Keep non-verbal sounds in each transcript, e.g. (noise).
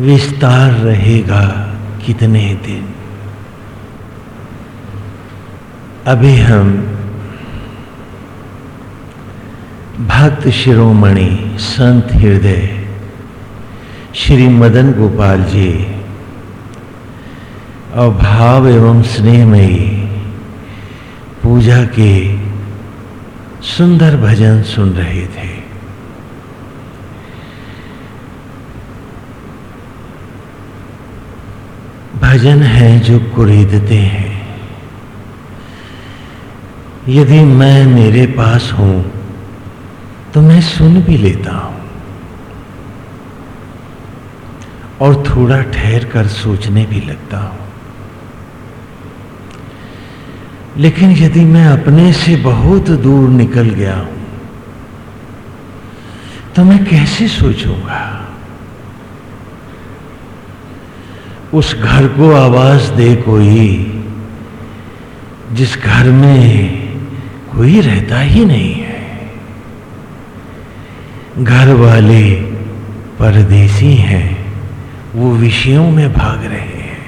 विस्तार रहेगा कितने दिन? अभी हम भक्त शिरोमणि संत हृदय श्री मदन गोपाल जी और भाव एवं स्नेहमयी पूजा के सुंदर भजन सुन रहे थे। भजन है जो कुरीदते हैं। यदि मैं मेरे पास हूँ तो मैं सुन भी लेता हूँ। और थोड़ा ठहर कर सोचने भी लगता हूँ। लेकिन यदि मैं अपने से बहुत दूर निकल गया हूँ तो मैं कैसे सोचूँगा? उस घर को आवाज़ दे कोई, जिस घर में कोई रहता ही नहीं है। घर वाले परदेसी हैं, वो विषयों में भाग रहे हैं।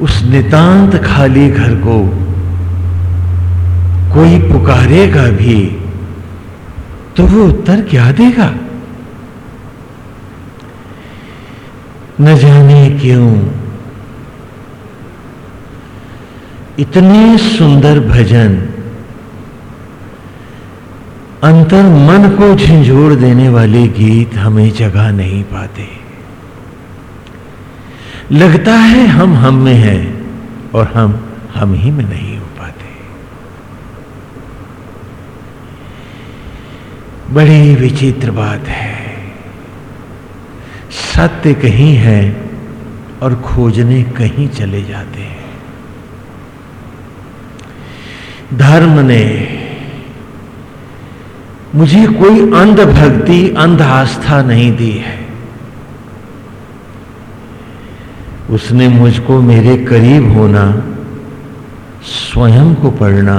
उस नितांत खाली घर को कोई पुकारेगा भी तो वो उत्तर क्या देगा? न जाने क्यों? इतने सुंदर भजन अंतर मन को झिझोड़ देने वाले गीत हमें जगा नहीं पाते। लगता है हम हम में हैं और हम हम ही में नहीं हो पाते। बड़ी विचित्र बात है। सत्य कहीं है और खोजने कहीं चले जाते हैं। धर्म ने मुझे कोई अंध भक्ति अंध आस्था नहीं दी है। उसने मुझको मेरे करीब होना, स्वयं को पढ़ना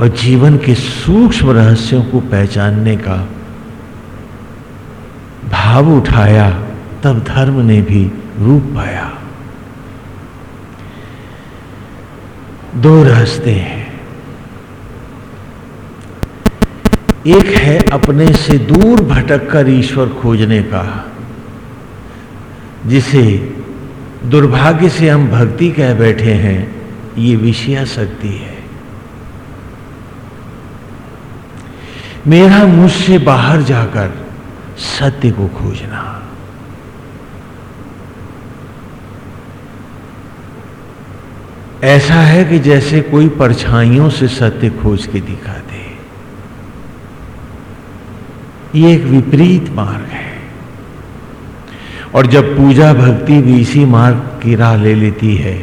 और जीवन के सूक्ष्म रहस्यों को पहचानने का भाव उठाया, तब धर्म ने भी रूप पाया। दो रास्ते हैं। एक है अपने से दूर भटक कर ईश्वर खोजने का, जिसे दुर्भाग्य से हम भक्ति कह बैठे हैं, ये विषया शक्ति है। मेरा मुझसे बाहर जाकर सत्य को खोजना। ऐसा है कि जैसे कोई परछाइयों से सत्य खोज के दिखा दे। ये एक विपरीत मार्ग है। और जब पूजा भक्ति भी इसी मार्ग की राह ले लेती है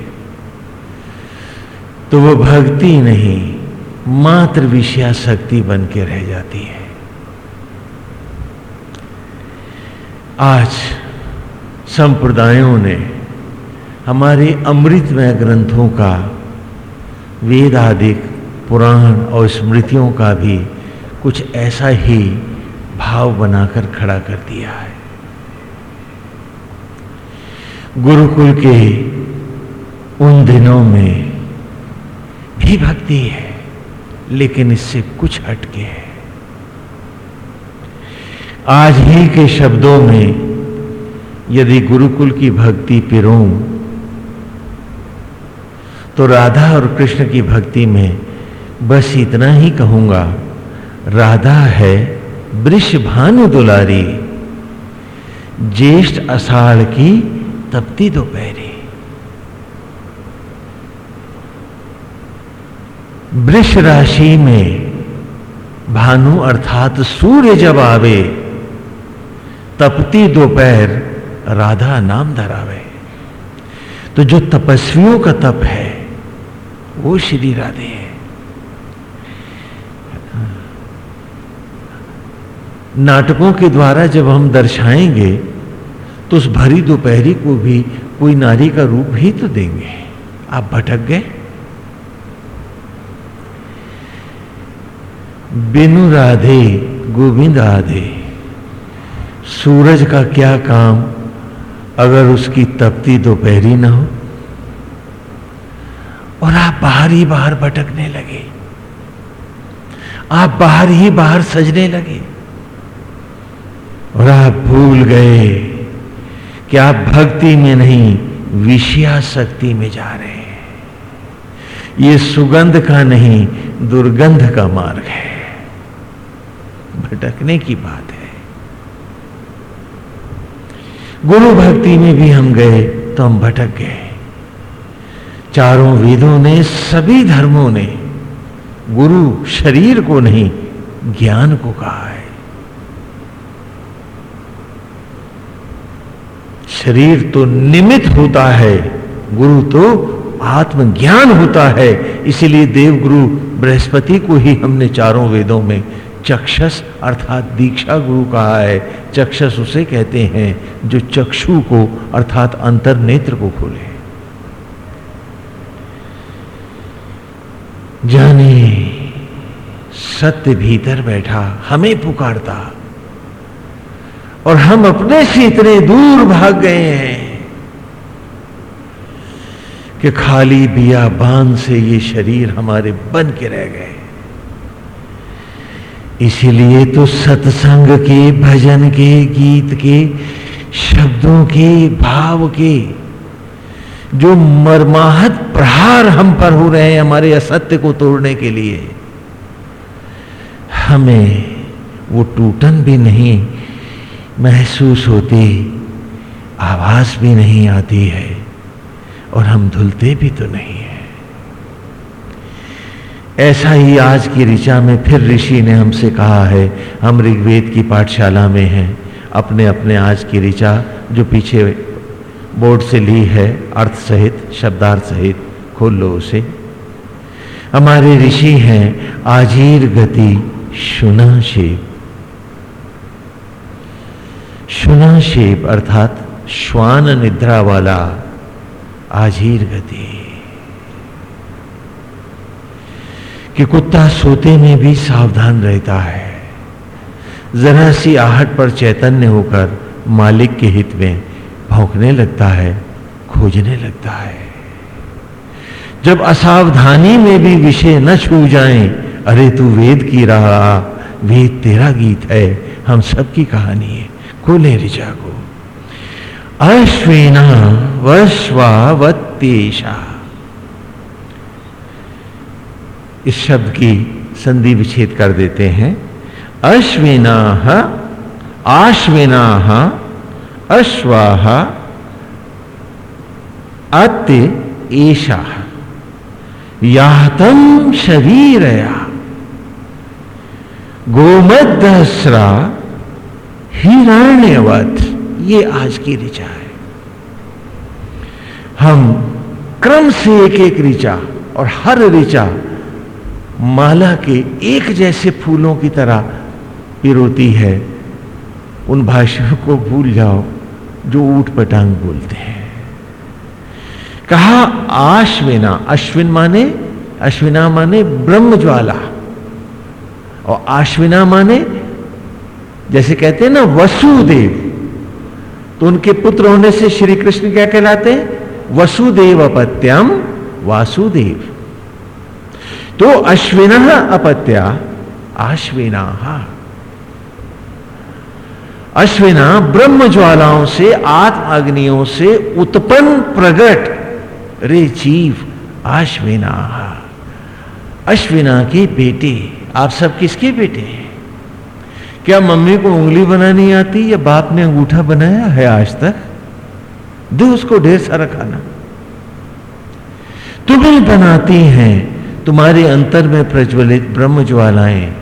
तो वो भक्ति नहीं, मात्र विषया शक्ति बन के रह जाती है। आज संप्रदायों ने हमारे अमृतमय ग्रंथों का वेद आदिक पुराण और स्मृतियों का भी कुछ ऐसा ही भाव बनाकर खड़ा कर दिया है। गुरुकुल के उन दिनों में भी भक्ति है, लेकिन इससे कुछ हटके है। आज ही के शब्दों में यदि गुरुकुल की भक्ति पिरो तो राधा और कृष्ण की भक्ति में बस इतना ही कहूँगा, राधा है वृष भानु दुलारी। ज्येष्ठ अषाढ़ की तपती दोपहरी। वृष राशि में भानु अर्थात सूर्य जब आवे तपती दोपहर राधा नाम धरावे। तो जो तपस्वियों का तप है, वो श्री राधे है। नाटकों के द्वारा जब हम दर्शाएँगे तो उस भरी दोपहरी को भी कोई नारी का रूप ही तो देंगे। आप भटक गए? बिनु राधे, गोविंद आधे सूरज का क्या काम अगर उसकी तपती दोपहरी ना हो? और आप बाहर ही बाहर भटकने लगे। आप बाहर ही बाहर सजने लगे। और आप भूल गए कि आप भक्ति में नहीं, विषया शक्ति में जा रहे हैं। ये सुगंध का नहीं, दुर्गंध का मार्ग है। भटकने की बात है। गुरु भक्ति में भी हम गए तो हम भटक गए। चारों वेदों ने, सभी धर्मों ने, गुरु शरीर को नहीं, ज्ञान को कहा है। शरीर तो निमित होता है, गुरु तो आत्मज्ञान होता है। इसीलिए देव गुरु बृहस्पति को ही हमने चारों वेदों में चक्षस अर्थात दीक्षा गुरु कहा है। चक्षस उसे कहते हैं जो चक्षु को अर्थात अंतर नेत्र को खोले। जाने, सत्य भीतर बैठा, हमें पुकारता। और हम अपने से इतने दूर भाग गए हैं कि खाली बिया बाँध से ये शरीर हमारे बन के रह गए। इसीलिए तो सत्संग के, भजन के, गीत के, शब्दों के, भाव के जो मरमाहत प्रहार हम पर हो रहे हैं हमारे असत्य को तोड़ने के लिए, हमें वो टूटन भी नहीं, महसूस होती, आवाज़ भी नहीं आती है और हम धुलते भी तो नहीं ऐसा ही आज की ऋचा में फिर ऋषि ने हमसे कहा है, हम ऋग्वेद की पाठशाला में हैं। अपने अपने आज की ऋचा, जो पीछे बोर्ड से ली है, अर्थ सहित, शब्दार्थ सहित, खोल लो उसे। हमारे ऋषि हैं, आजीर गति, शुना शेप। शुना शेप अर्थात श्वान निद्रा वाला आजीर गति। कि कुत्ता सोते में भी सावधान रहता है। जरा सी आहट पर चैतन्य होकर मालिक के हित में भौंकने लगता है खोजने लगता है। जब असावधानी में भी विषय न छू जाएँ, अरे तू वेद की रहा वेद तेरा गीत है हम सबकी कहानी है खोले ऋचा को। अश्विना वश्वावतेशा इस शब्द की संधि विच्छेद कर देते हैं। अश्विना आश्विना अश्वाह अत्य ऐशा यातम शरीरया। गोमदसरा हिरण्यवत। ये आज की ऋचा है। हम क्रम से एक एक ऋचा और हर ऋचा माला के एक जैसे फूलों की तरह पिरोती है। उन भाषाओं को भूल जाओ, जो ऊट पटांग बोलते हैं। कहा, आश्विना, अश्विन माने, अश्विना माने ब्रह्म ज्वाला और आश्विना माने, जैसे कहते हैं ना, वसुदेव। तो उनके पुत्र होने से श्री कृष्ण क्या कहलाते हैं? वसुदेव अपत्यम वासुदेव। तो अश्विन अपत्या। आश्विना अश्विना ब्रह्म ज्वालाओं से आत्म अग्नियों से उत्पन्न प्रगट। रे जीव, अश्विना। अश्विना के बेटे। आप सब किसके बेटे हैं? क्या मम्मी को उंगली बनानी आती या बाप ने अंगूठा बनाया है आज तक? दे उसको ढेर सारा खाना। तुम्हें बनाती हैं तुम्हारे अंतर में प्रज्वलित ब्रह्म ज्वालाएँ,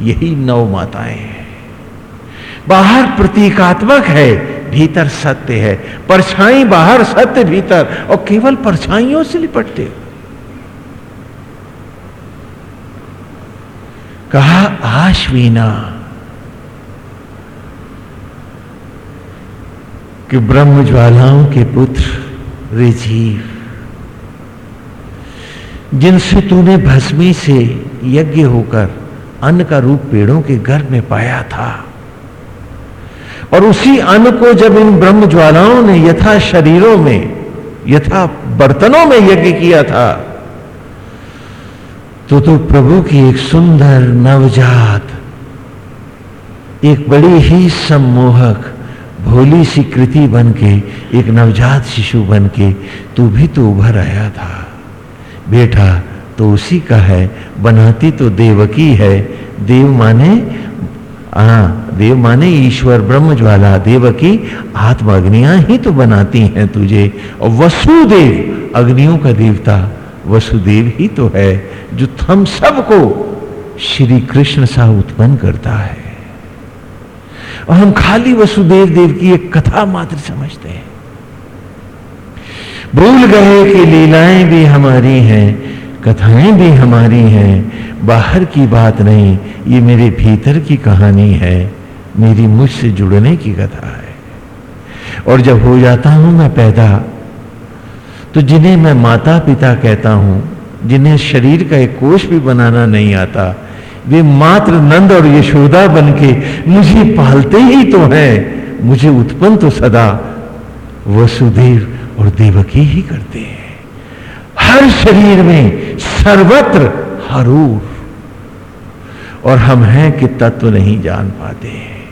यही नव माताएँ हैं। बाहर प्रतीकात्मक है, भीतर सत्य है। परछाई बाहर सत्य, भीतर। और केवल परछाइयों से लिपटते हो। कहा, आश्वीना, कि ब्रह्म ज्वालाओं के पुत्र रे जीव जिनसे तूने भस्मी से यज्ञ होकर अन्न का रूप पेड़ों के गर्भ में पाया था। और उसी अन्न को जब इन ब्रह्म ज्वालाओं ने यथा शरीरों में, यथा बर्तनों में यज्ञ किया था तो तो प्रभु की एक सुंदर नवजात, एक बड़ी ही सम्मोहक, भोली सी कृति बन के एक नवजात शिशु बन के तू भी तो उभर आया था। बेटा तो उसी का है, बनाती तो देवकी है। देव माने हाँ देव माने ईश्वर ब्रह्म ज्वाला देवकी आत्मा, अग्नियाँ ही तो बनाती हैं तुझे। और वसुदेव, अग्नियों का देवता, वसुदेव ही तो है, जो हम सबको श्री कृष्ण सा उत्पन्न करता है। और हम खाली वसुदेव देव की एक कथा मात्र समझते हैं। भूल गए कि लीलाएँ भी हमारी हैं, कथाएँ भी हमारी हैं। बाहर की बात नहीं, ये मेरे भीतर की कहानी है। मेरी मुझसे जुड़ने की कथा है। और जब हो जाता हूँ मैं पैदा तो जिन्हें मैं माता पिता कहता हूँ, जिन्हें शरीर का एक कोष भी बनाना नहीं आता, वे मात्र नंद और यशोदा बन के मुझे पालते ही तो हैं। मुझे उत्पन्न तो सदा, वसुदेव। और देवकी ही करते हैं। हर शरीर में सर्वत्र हरूर। और हम हैं कि तत्व नहीं जान पाते हैं।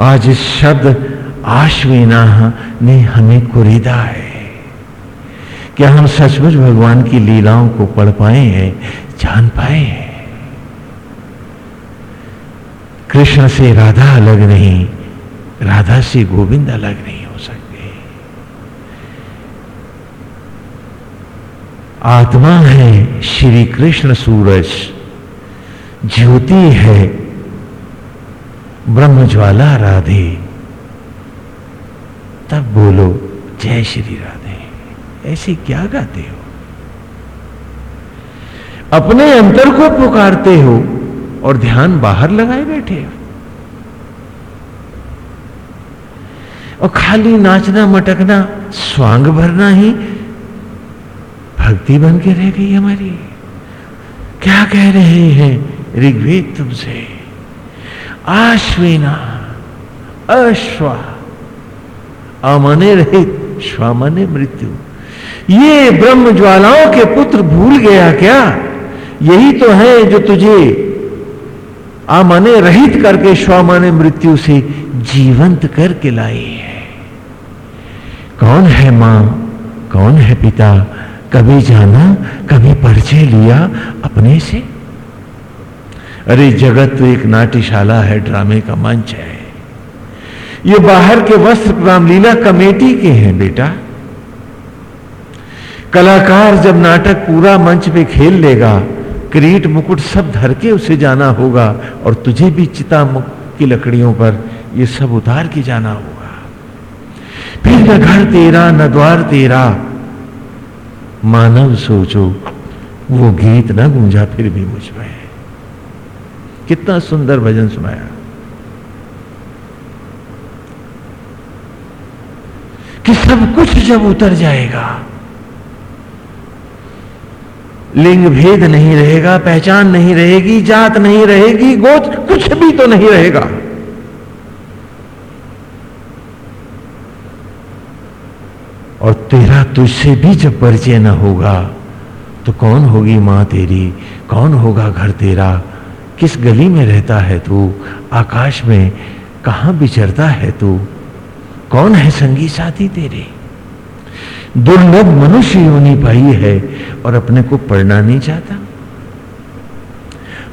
आज इस शब्द आश्विना ने हमें कुरीदा है। क्या हम सचमुच भगवान की लीलाओं को पढ़ पाए हैं, जान पाए हैं? कृष्ण से राधा अलग नहीं, राधा से गोविंद अलग नहीं हो सकते आत्मा है श्री कृष्ण सूरज। ज्योति है ब्रह्म ज्वाला राधे। तब बोलो, जय श्री राधे। ऐसे क्या गाते हो? अपने अंतर को पुकारते हो और ध्यान बाहर लगाए बैठे हो। और खाली नाचना, मटकना, स्वांग भरना ही भक्ति बन के रह गई हमारी। क्या कह रहे हैं ऋग्वेद तुमसे? आश्विना, अश्वा, अमने रहित श्वामने मृत्यु। ये ब्रह्म ज्वालाओं के पुत्र भूल गया क्या? यही तो है जो तुझे आमाने रहित करके श्वामाने मृत्यु से जीवंत करके लाई है। कौन है माँ? कौन है पिता? कभी जाना, कभी परिचय लिया अपने से। अरे, जगत तो एक नाट्यशाला है, ड्रामे का मंच है। ये बाहर के वस्त्र रामलीला कमेटी के हैं, बेटा। कलाकार जब नाटक पूरा मंच पे खेल लेगा, क्रीट मुकुट सब धर के उसे जाना होगा, और तुझे भी चिता की लकड़ियों पर ये सब उतार के जाना होगा। फिर न घर तेरा, न द्वार तेरा मानव सोचो, वो गीत ना गूंजा, फिर भी मुझमें कितना सुंदर भजन सुनाया। कि सब कुछ जब उतर जाएगा, लिंग भेद नहीं रहेगा, पहचान नहीं रहेगी, जात नहीं रहेगी, गोत कुछ भी तो नहीं रहेगा। और तेरा तुझसे भी जब परिचय न होगा तो कौन होगी माँ तेरी? कौन होगा घर तेरा? किस गली में रहता है तू? आकाश में कहाँ विचरता है तू? कौन है संगी साथी तेरे? दुर्लभ मनुष्य योनि पाई है और अपने को पढ़ना नहीं चाहता।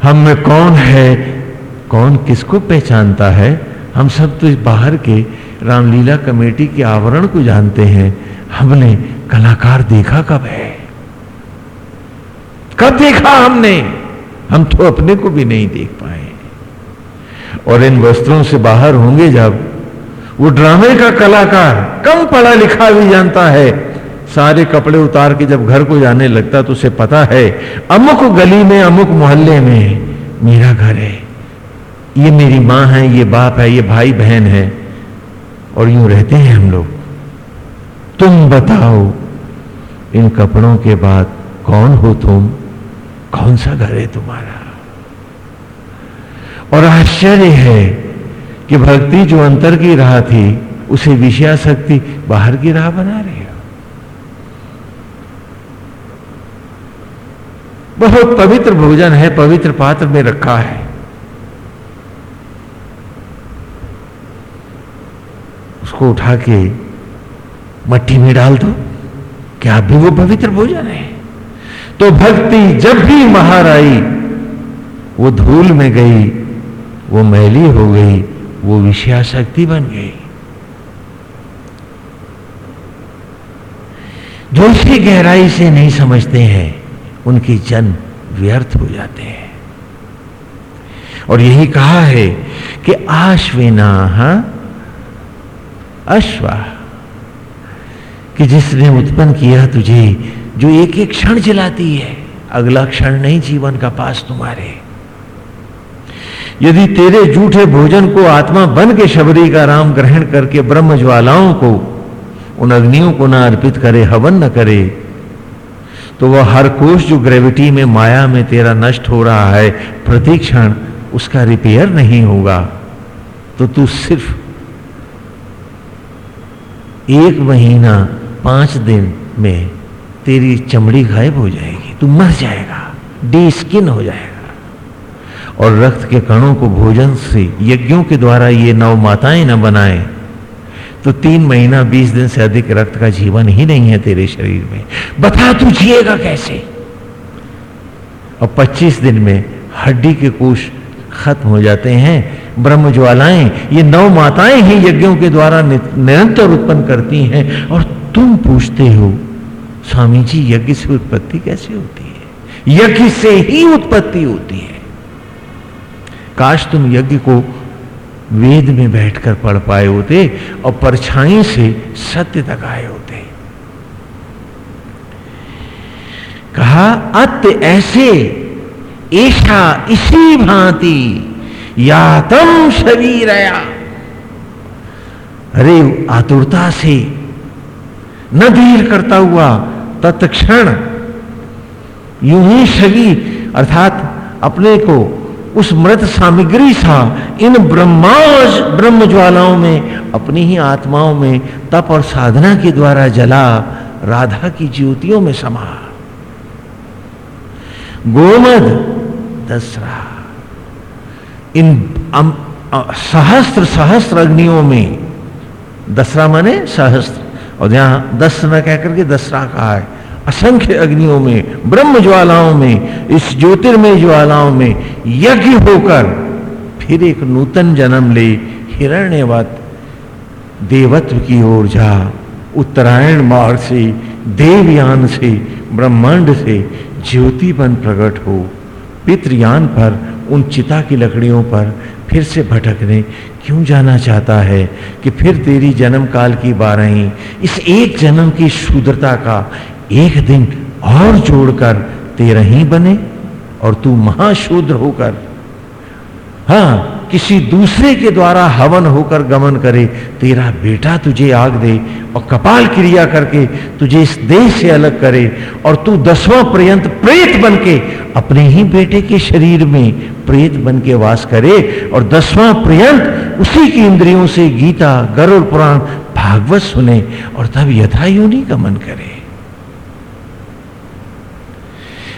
हम में कौन है? कौन किसको पहचानता है? हम सब तो इस बाहर के रामलीला कमेटी के आवरण को जानते हैं। हमने कलाकार देखा कब है? कब देखा हमने? हम तो अपने को भी नहीं देख पाए। और इन वस्त्रों से बाहर होंगे जब, वो ड्रामे का कलाकार, कम पढ़ा लिखा भी जानता है। सारे कपड़े उतार के जब घर को जाने लगता तो उसे पता है, अमुक गली में, अमुक मोहल्ले में मेरा घर है। ये मेरी माँ है, ये बाप है, ये भाई बहन है। और यूँ रहते हैं हम लोग। तुम बताओ, इन कपड़ों के बाद कौन हो तुम? कौन सा घर है तुम्हारा? और आश्चर्य है कि भक्ति जो अंतर की राह थी, उसे विषयाशक्ति बाहर की राह बना रहे हो। बहुत पवित्र भोजन है, पवित्र पात्र में रखा है। उसको उठा के मट्टी में डाल दो। क्या भी वो पवित्र भोजन है? तो भक्ति जब भी महार आई, वो धूल में गई, वो मैली हो गई, वो विषयाशक्ति बन गई। जो इसे गहराई से नहीं समझते हैं, उनके जन्म व्यर्थ हो जाते हैं। और यही कहा है कि आश्विना अश्वा। कि जिसने उत्पन्न किया तुझे, जो एक एक क्षण जलाती है, अगला क्षण नहीं जीवन का पास तुम्हारे। यदि तेरे झूठे भोजन को आत्मा बन के शबरी का राम ग्रहण करके ब्रह्म ज्वालाओं को, उन अग्नियों को ना अर्पित करे, हवन न करे तो वह हर कोष जो ग्रेविटी में, माया में तेरा नष्ट हो रहा है, प्रतिक्षण उसका रिपेयर नहीं होगा। तो तू सिर्फ़ एक महीना पाँच दिन में तेरी चमड़ी गायब हो जाएगी, तू मर जाएगा डी स्किन हो जाएगा। और रक्त के कणों को भोजन से, यज्ञों के द्वारा ये नव माताएँ न बनाए तो तीन महीना, बीस दिन से अधिक रक्त का जीवन ही नहीं है तेरे शरीर में। बता तू जिएगा कैसे? और पच्चीस दिन में हड्डी के कोष खत्म हो जाते हैं ब्रह्म ज्वालाएँ ये नौ माताएँ ही यज्ञों के द्वारा निरंतर उत्पन्न करती हैं, और तुम पूछते हो स्वामी जी यज्ञ से उत्पत्ति कैसे होती है? यज्ञ से ही उत्पत्ति होती है। काश तुम यज्ञ को वेद में बैठकर पढ़ पाए होते और परछाई से सत्य तक आए होते। कहा, अत ऐसे ऐसा इसी भांति या तम शरीर आया अरे, आतुरता से न धीर करता हुआ तत्क्षण यूँ ही शरीर, अर्थात अपने को उस मृत सामग्री सा, इन ब्रह्माज ब्रह्म ज्वालाओं में, अपनी ही आत्माओं में तप और साधना के द्वारा जला राधा की ज्योतियों में समा। गोमद, दसरा। इन सहस्त्र सहस्त्र अग्नियों में, दसरा माने सहस्त्र। और यहाँ दस न कहकर के दसरा कहा है असंख्य अग्नियों में, ब्रह्म ज्वालाओं में, इस ज्योतिर्मय ज्वालाओं में यज्ञ होकर फिर एक नूतन जन्म ले हिरण्यवत देवत्व की ओर जा। उत्तरायण मार्ग से, देवयान से, ब्रह्मांड से ज्योति बन प्रकट हो। पितृयान पर उन चिता की लकड़ियों पर फिर से भटकने क्यों जाना चाहता है कि फिर तेरी जन्म काल की बारही, इस एक जन्म की शूद्रता का एक दिन और जोड़कर तेरा ही बने और तू महाशूद्र होकर। हाँ किसी दूसरे के द्वारा हवन होकर गमन करे, तेरा बेटा तुझे आग दे और कपाल क्रिया करके तुझे इस देश से अलग करे और तू दसवां पर्यंत प्रेत बन के अपने ही बेटे के शरीर में प्रेत बन के वास करे और दसवां पर्यंत उसी की इंद्रियों से गीता, गरुड़ पुराण भागवत सुने और तब यथा योनि गमन करे।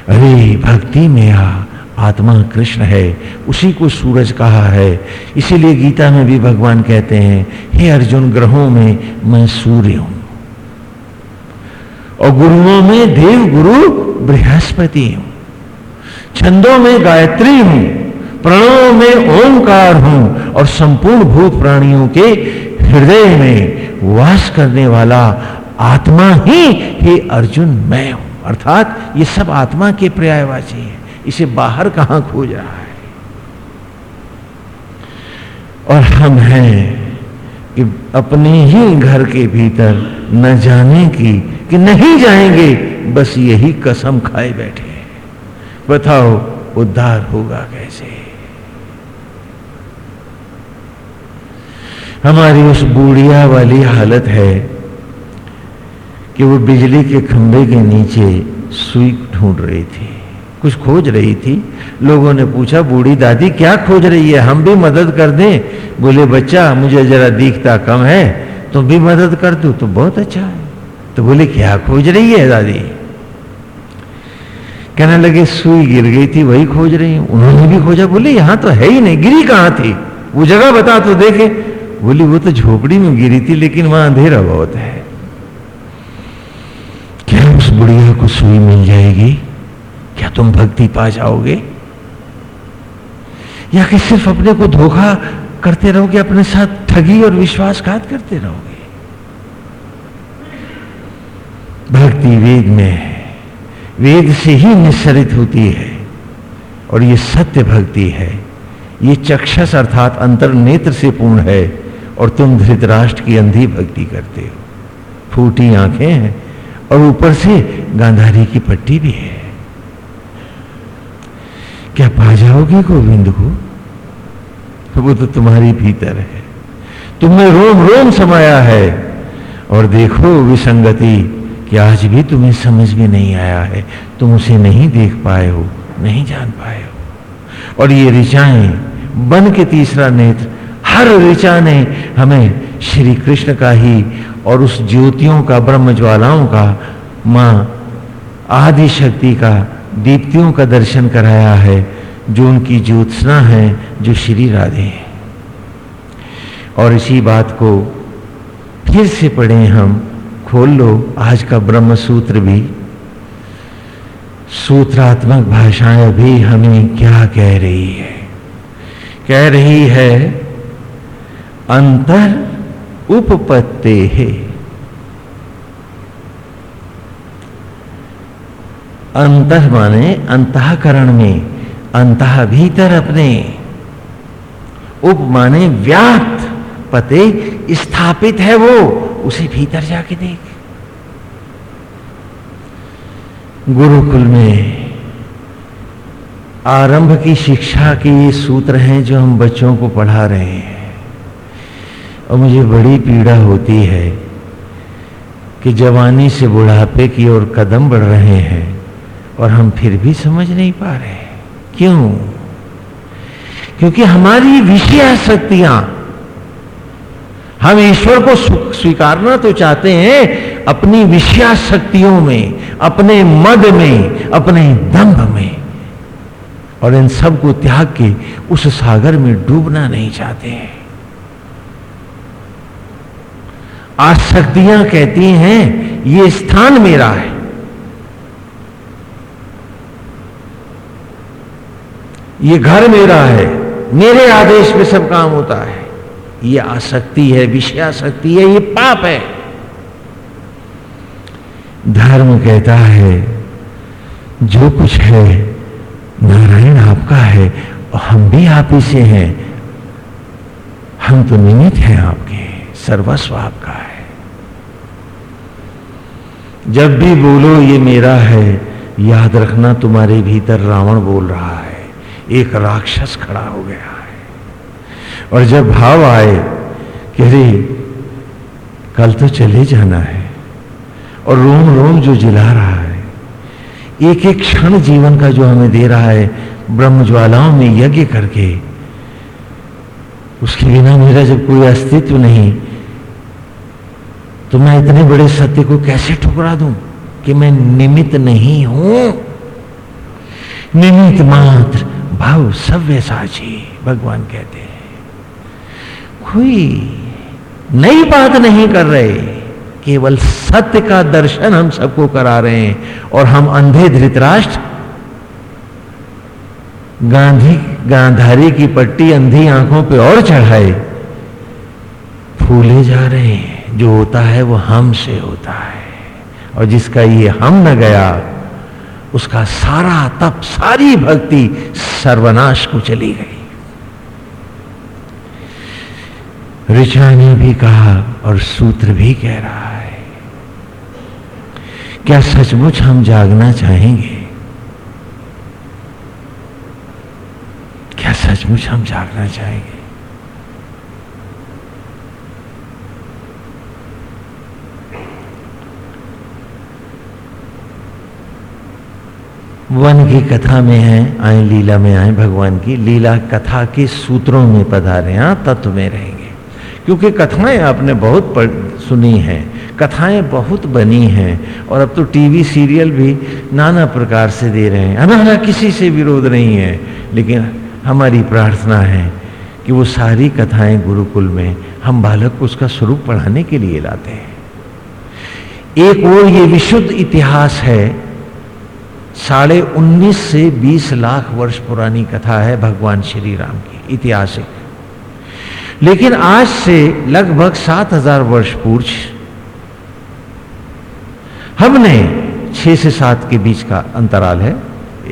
अरे, भक्ति में आ आत्मा कृष्ण है, उसी को सूरज कहा है। इसीलिए गीता में भी भगवान कहते हैं, हे अर्जुन, ग्रहों में मैं सूर्य हूँ। और गुरुओं में देव गुरु बृहस्पति हूँ। छंदों में गायत्री हूँ। प्रणव में ओंकार हूँ। और संपूर्ण भूत प्राणियों के हृदय में वास करने वाला आत्मा ही, हे अर्जुन, मैं हूँ। अर्थात ये सब आत्मा के पर्यायवाची है। इसे बाहर कहाँ खोज रहा है? और हम हैं कि अपने ही घर के भीतर न जाने की कि नहीं जाएँगे, बस यही कसम खाए बैठे बताओ, उद्धार होगा कैसे? हमारी उस बूढ़िया वाली हालत है कि वो बिजली के खंभे के नीचे सुई ढूंढ रही थी। कुछ खोज रही थी। लोगों ने पूछा, बूढ़ी दादी, क्या खोज रही है? हम भी मदद कर दें। बोले, बच्चा, मुझे जरा दिखता कम है, तुम भी मदद कर दो तो बहुत अच्छा है। तो बोले, क्या खोज रही है दादी? कहने लगे, सुई गिर गई थी, वही खोज रही हूँ। उन्होंने भी खोजा, बोले, यहाँ तो है ही नहीं, गिरी कहाँ थी? वो जगह बता तो देखे। बोली, वो तो झोपड़ी में गिरी थी, लेकिन वहाँ अंधेरा बहुत है। क्या उस बुढ़िया को सुई मिल जाएगी? क्या तुम भक्ति पा जाओगे? या कि सिर्फ़ अपने को धोखा करते रहोगे, अपने साथ ठगी और विश्वासघात करते रहोगे? भक्ति वेद में है वेद से ही निस्सरित होती है, और ये सत्य भक्ति है। ये चक्षस अर्थात अंतर नेत्र से पूर्ण है, और तुम धृतराष्ट्र की अंधी भक्ति करते हो। फूटी आँखें हैं, और ऊपर से गांधारी की पट्टी भी है। क्या पा जाओगे गोविंद को? तो वो तो तुम्हारी भीतर है। तुमने रोम रोम समाया है। और देखो विसंगति, कि आज भी तुम्हें समझ में नहीं आया है। तुम उसे नहीं देख पाए हो, नहीं जान पाए हो। और ये ऋचाएँ बन के तीसरा नेत्र, हर ऋचा ने हमें श्री कृष्ण का ही और उस ज्योतियों का ब्रह्म ज्वालाओं का, माँ आदि शक्ति का दीप्तियों का दर्शन कराया है, जो उनकी ज्योत्सना है, जो श्री राधे। है और इसी बात को फिर से पढ़े हम, खोल लो, आज का ब्रह्म सूत्र भी। सूत्रात्मक भाषाएँ भी हमें क्या कह रही है? कह रही है, अंतर उपपत्ते है। अंतर माने अंतकरण में अंत भीतर अपने। उप माने व्याप्त, पते स्थापित है वो, उसे भीतर जाके देख। गुरुकुल में आरंभ की शिक्षा के ये सूत्र हैं जो हम बच्चों को पढ़ा रहे हैं। और मुझे बड़ी पीड़ा होती है कि जवानी से बुढ़ापे की ओर कदम बढ़ रहे हैं। और हम फिर भी समझ नहीं पा रहे क्यों? क्योंकि हमारी विषय शक्तियाँ। हम ईश्वर को स्वीकारना तो चाहते हैं, अपनी विषया शक्तियों में, अपने मद में, अपने दंभ में। और इन सबको त्याग के उस सागर में डूबना नहीं चाहते हैं। आसक्तियाँ कहती हैं, ये स्थान मेरा है। ये घर मेरा है, मेरे आदेश पे सब काम होता है। ये आसक्ति है विषयाशक्ति है, ये पाप है। धर्म कहता है, जो कुछ है, नारायण आपका है और हम भी आप ही से हैं। हम तो निमित हैं आपके, सर्वस्व आपका है। जब भी बोलो, ये मेरा है, याद रखना तुम्हारे भीतर रावण बोल रहा है। एक राक्षस खड़ा हो गया है। और जब भाव आए कि अरे, कल तो चले जाना है, और रोम रोम जो जिला रहा है, एक एक क्षण जीवन का जो हमें दे रहा है ब्रह्म ज्वालाओं में यज्ञ करके, उसके बिना मेरा जब कोई अस्तित्व नहीं तो मैं इतने बड़े सत्य को कैसे ठुकरा दूँ कि मैं निमित नहीं हूँ? निमित मात्र भाव सव्य साची, भगवान कहते हैं। कोई नई बात नहीं कर रहे, केवल सत्य का दर्शन हम सबको करा रहे हैं, और हम अंधे धृतराष्ट्र। गांधी, गांधारी की पट्टी अंधी आँखों पे और चढ़ाए। फूले जा रहे हैं, जो होता है वो हमसे होता है, और जिसका ये हम न गया उसका सारा तप, सारी भक्ति सर्वनाश को चली गई। ऋचा ने भी कहा और सूत्र भी कह रहा है, क्या सचमुच हम जागना चाहेंगे? क्या सचमुच हम जागना चाहेंगे? वन की कथा में है, आए लीला में आए भगवान की, लीला कथा के सूत्रों में पधारे हाँ तत्व में रहेंगे। क्योंकि कथाएँ आपने बहुत पढ़, सुनी हैं, कथाएँ बहुत बनी हैं, और अब तो टीवी सीरियल भी नाना प्रकार से दे रहे हैं। हमारा किसी से विरोध नहीं है, लेकिन हमारी प्रार्थना है कि वो सारी कथाएँ गुरुकुल में हम बालक को उसका स्वरूप पढ़ाने के लिए लाते हैं। एक वो ये विशुद्ध इतिहास है साढ़े उन्नीस से बीस लाख वर्ष पुरानी कथा है भगवान श्री राम की, ऐतिहासिक। लेकिन आज से लगभग सात हज़ार वर्ष पूर्व हमने छह से सात के बीच का अंतराल है।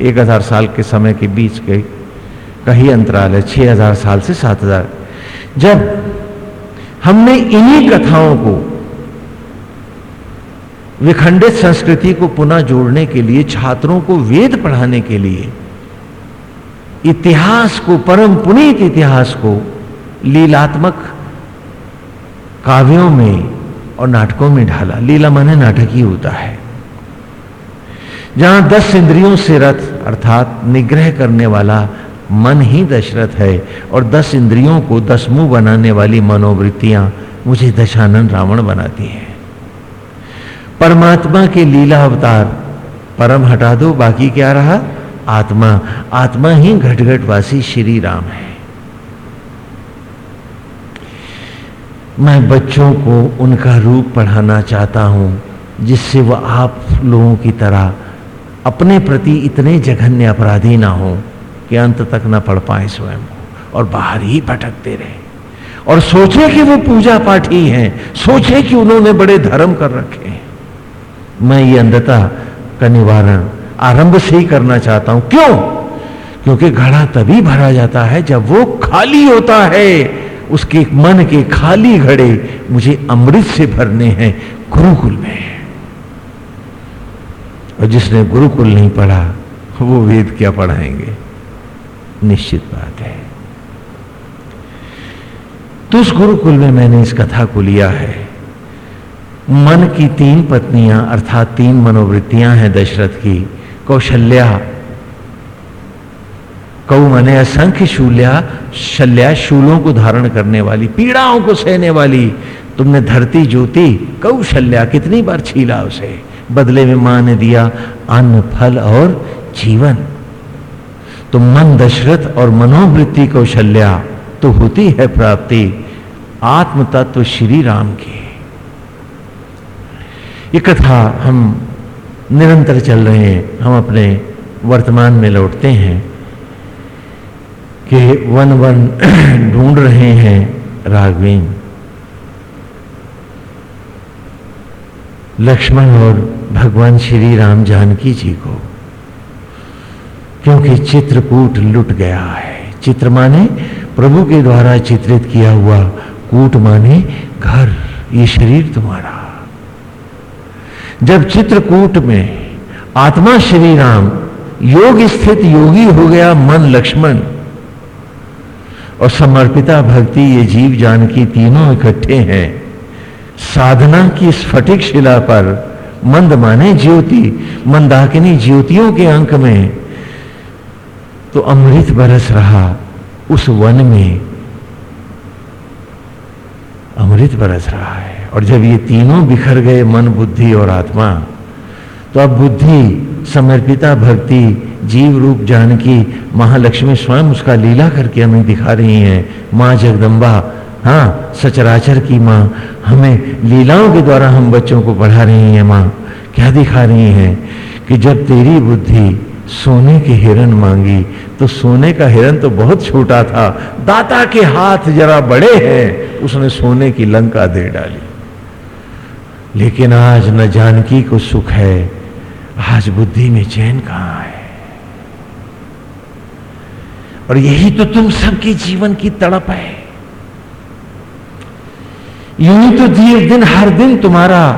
एक हज़ार साल के समय के बीच के का ही अंतराल है, छह हज़ार साल से सात हज़ार। जब हमने इन्हीं कथाओं को विखंडित संस्कृति को पुनः जोड़ने के लिए, छात्रों को वेद पढ़ाने के लिए, इतिहास को, परम पुनीत इतिहास को लीलात्मक काव्यों में और नाटकों में ढाला। लीला माने नाटक ही होता है। जहाँ दस इंद्रियों से रथ, अर्थात निग्रह करने वाला मन ही दशरथ है, और दस इंद्रियों को दस मुँह बनाने वाली मनोवृत्तियाँ मुझे दशानन रावण बनाती हैं। परमात्मा के लीला अवतार। परम हटा दो, बाकी क्या रहा? आत्मा। आत्मा ही घटघटवासी श्री राम है। मैं बच्चों को उनका रूप पढ़ाना चाहता हूँ, जिससे वह आप लोगों की तरह अपने प्रति इतने जघन्य अपराधी ना हो कि अंत तक ना पढ़ पाए स्वयं को और बाहर ही भटकते रहे। और सोचे कि वो पूजा पाठी हैं, सोचे कि उन्होंने बड़े धर्म कर रखे हैं। मैं ये अंधता का निवारण आरंभ से ही करना चाहता हूँ। क्यों? क्योंकि घड़ा तभी भरा जाता है जब वो खाली होता है। उसके मन के खाली घड़े मुझे अमृत से भरने हैं गुरुकुल में। और जिसने गुरुकुल नहीं पढ़ा, वो वेद क्या पढ़ाएँगे? निश्चित बात है। तो उस गुरुकुल में मैंने इस कथा को लिया है। मन की तीन पत्नियाँ अर्थात तीन मनोवृत्तियाँ हैं दशरथ की, कौशल्या। कौ मने असंख्य शूल्या, शल्या शूलों को धारण करने वाली, पीड़ाओं को सहने वाली। तुमने धरती ज्योति, कौशल्या कितनी बार छीला उसे? बदले में माँ ने दिया अन्न, फल और जीवन। तो मन दशरथ और मनोवृत्ति कौशल्या तो होती है प्राप्ति। आत्म तत्व श्री राम की। ये कथा हम निरंतर चल रहे हैं, हम अपने वर्तमान में लौटते हैं कि वन वन (clears throat) ढूंढ रहे हैं राघवीन। लक्ष्मण और भगवान श्री राम जानकी जी को, क्योंकि चित्रकूट लुट गया है। चित्र माने प्रभु के द्वारा चित्रित किया हुआ कूट माने घर, ये शरीर तुम्हारा। जब चित्रकूट में आत्मा श्री राम योग स्थित योगी हो गया मन लक्ष्मण, और समर्पिता भक्ति ये जीव जान की तीनों इकट्ठे हैं, साधना की स्फटिक शिला पर मंद माने ज्योति, मंदाकिनी ज्योतियों के अंक में तो अमृत बरस रहा उस वन में। अमृत बरस रहा है। और जब ये तीनों बिखर गए, मन, बुद्धि और आत्मा तो अब बुद्धि, समर्पिता भक्ति, जीव रूप जानकी महालक्ष्मी स्वयं उसका लीला करके हमें दिखा रही हैं। माँ जगदम्बा हाँ सचराचर की माँ, हमें लीलाओं के द्वारा हम बच्चों को पढ़ा रही हैं माँ। क्या दिखा रही हैं कि जब तेरी बुद्धि सोने के हिरन मांगी तो सोने का हिरन तो बहुत छोटा था, दाता के हाथ जरा बड़े हैं, उसने सोने की लंका दे डाली। लेकिन आज न जानकी को सुख है, आज बुद्धि में चैन कहाँ है? और यही तो तुम सबके जीवन की तड़प है। यूँ ही तो दिन दिन हर दिन तुम्हारा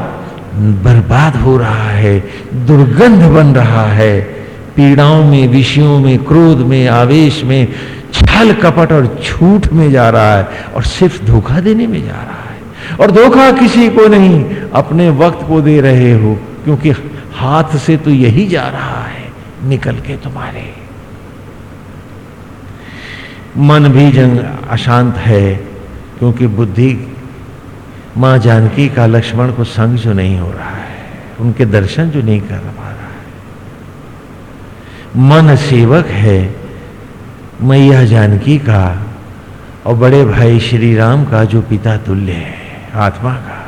बर्बाद हो रहा है, दुर्गंध बन रहा है, पीड़ाओं में, विषयों में, क्रोध में, आवेश में, छल कपट और झूठ में जा रहा है, और सिर्फ़ धोखा देने में जा रहा है। और धोखा किसी को नहीं, अपने वक्त को दे रहे हो, क्योंकि हाथ से तो यही जा रहा है, निकल के तुम्हारे। मन भी जंग अशांत है, क्योंकि बुद्धि, माँ जानकी का लक्ष्मण को संग जो नहीं हो रहा है, उनके दर्शन जो नहीं कर पा रहा है। मन सेवक है, मैया जानकी का, और बड़े भाई श्री राम का जो पिता तुल्य है। आत्मा का।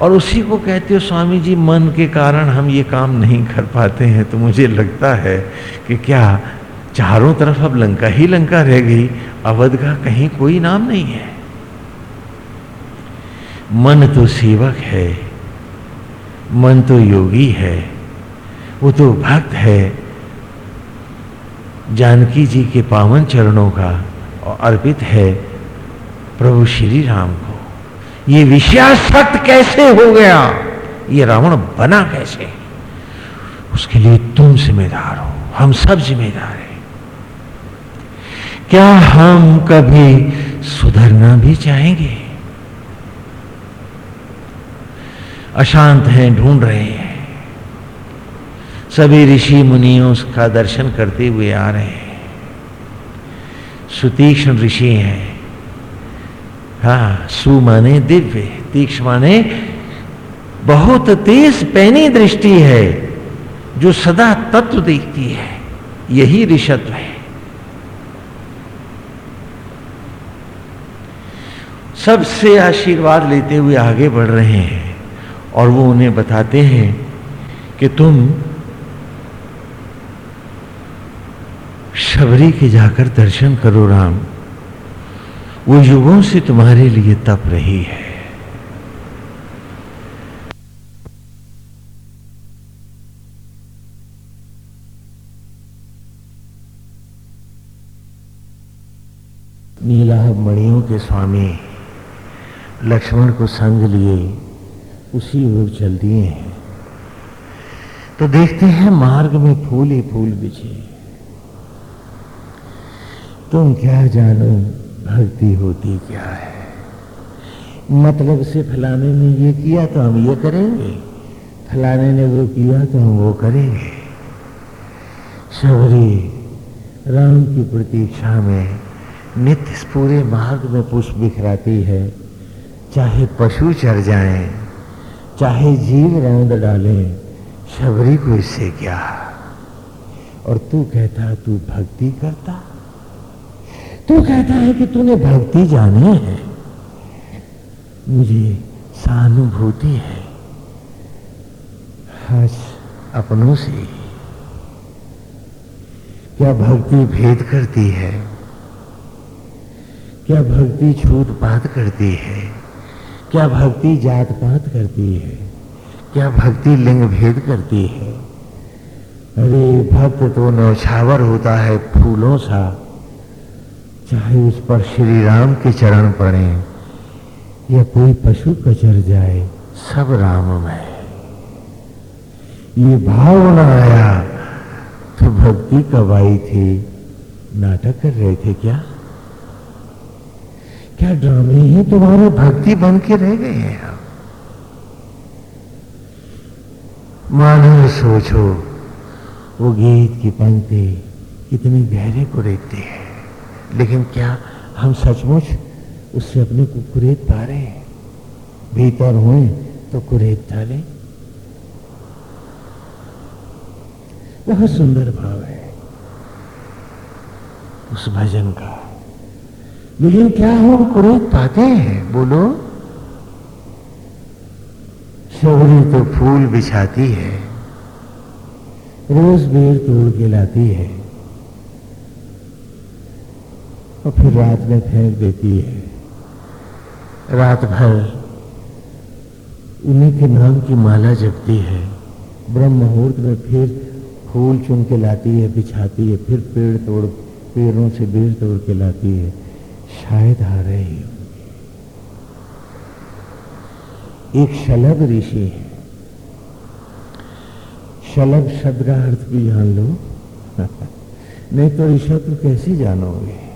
और उसी को कहते हो, स्वामी जी, मन के कारण हम ये काम नहीं कर पाते हैं। तो मुझे लगता है कि क्या चारों तरफ़ अब लंका ही लंका रह गई। अवध का कहीं कोई नाम नहीं है। मन तो सेवक है, मन तो योगी है, वो तो भक्त है। जानकी जी के पावन चरणों का और अर्पित है प्रभु श्री राम को। ये विषयासक्त कैसे हो गया? ये रावण बना कैसे? उसके लिए तुम जिम्मेदार हो, हम सब जिम्मेदार हैं। क्या हम कभी सुधरना भी चाहेंगे? अशांत हैं, ढूंढ रहे हैं। सभी ऋषि मुनियों का दर्शन करते हुए आ रहे हैं। सुतीक्ष्ण ऋषि हैं। हाँ सु माने दिव्य तीक्ष माने बहुत तेज पैनी दृष्टि है, जो सदा तत्व देखती है, यही ऋषत्व है। सबसे आशीर्वाद लेते हुए आगे बढ़ रहे हैं, और वो उन्हें बताते हैं कि तुम शबरी के जाकर दर्शन करो राम। वो युगों से तुम्हारे लिए तप रही है। नीला मणियों के स्वामी लक्ष्मण को संग लिए उसी ओर चल दिए हैं। तो देखते हैं मार्ग में फूल ही फूल बिछे। तुम क्या जानो भक्ति होती क्या है? मतलब से फलाने ने ये किया तो हम ये करेंगे। फलाने ने वो किया तो हम वो करेंगे। शबरी राम की प्रतीक्षा में नित्य पूरे मार्ग में पुष्प बिखराती है। चाहे पशु चर जाएँ, चाहे जीव रौंद डालें शबरी को इससे क्या? और तू कहता तू भक्ति करता? तू कहता है कि तूने भक्ति जानी है। मुझे सहानुभूति है। हस अपनों से। क्या भक्ति भेद करती है? क्या भक्ति छूत पात करती है? क्या भक्ति जात पात करती है? क्या भक्ति लिंग भेद करती है? अरे भक्त तो नौछावर होता है फूलों सा। चाहे उस पर श्री राम के चरण पड़े या कोई पशु कचर जाए, सब राम में। ये भाव न आया तो भक्ति कब आई थी? नाटक कर रहे थे क्या? क्या ड्रामे ही तुम्हारे? भक्ति बन के रह गए हैं मानो सोचो, वो गीत की पंक्ति कितनी गहरे को देखती है। लेकिन क्या हम सचमुच उससे अपने को कुरेद पा रहे हैं? भीतर हुए तो कुरेद डाले। बहुत सुंदर भाव है उस भजन का। लेकिन क्या हम कुरेद पाते हैं? बोलो। शबरी तो फूल बिछाती है, रोज बेर तोड़ के लाती है। और फिर रात में फेंक देती है। रात भर उन्हीं के नाम की माला जगती है। ब्रह्म मुहूर्त में फिर फूल चुन के लाती है बिछाती है फिर पेड़ तोड़ पेड़ों से बेर तोड़ के लाती है। शायद आ रहे ही एक शलभ ऋषि है। शलभ शब्द का अर्थ भी जान लो। (laughs) नहीं तो ऋषभ तो कैसे जानोगे?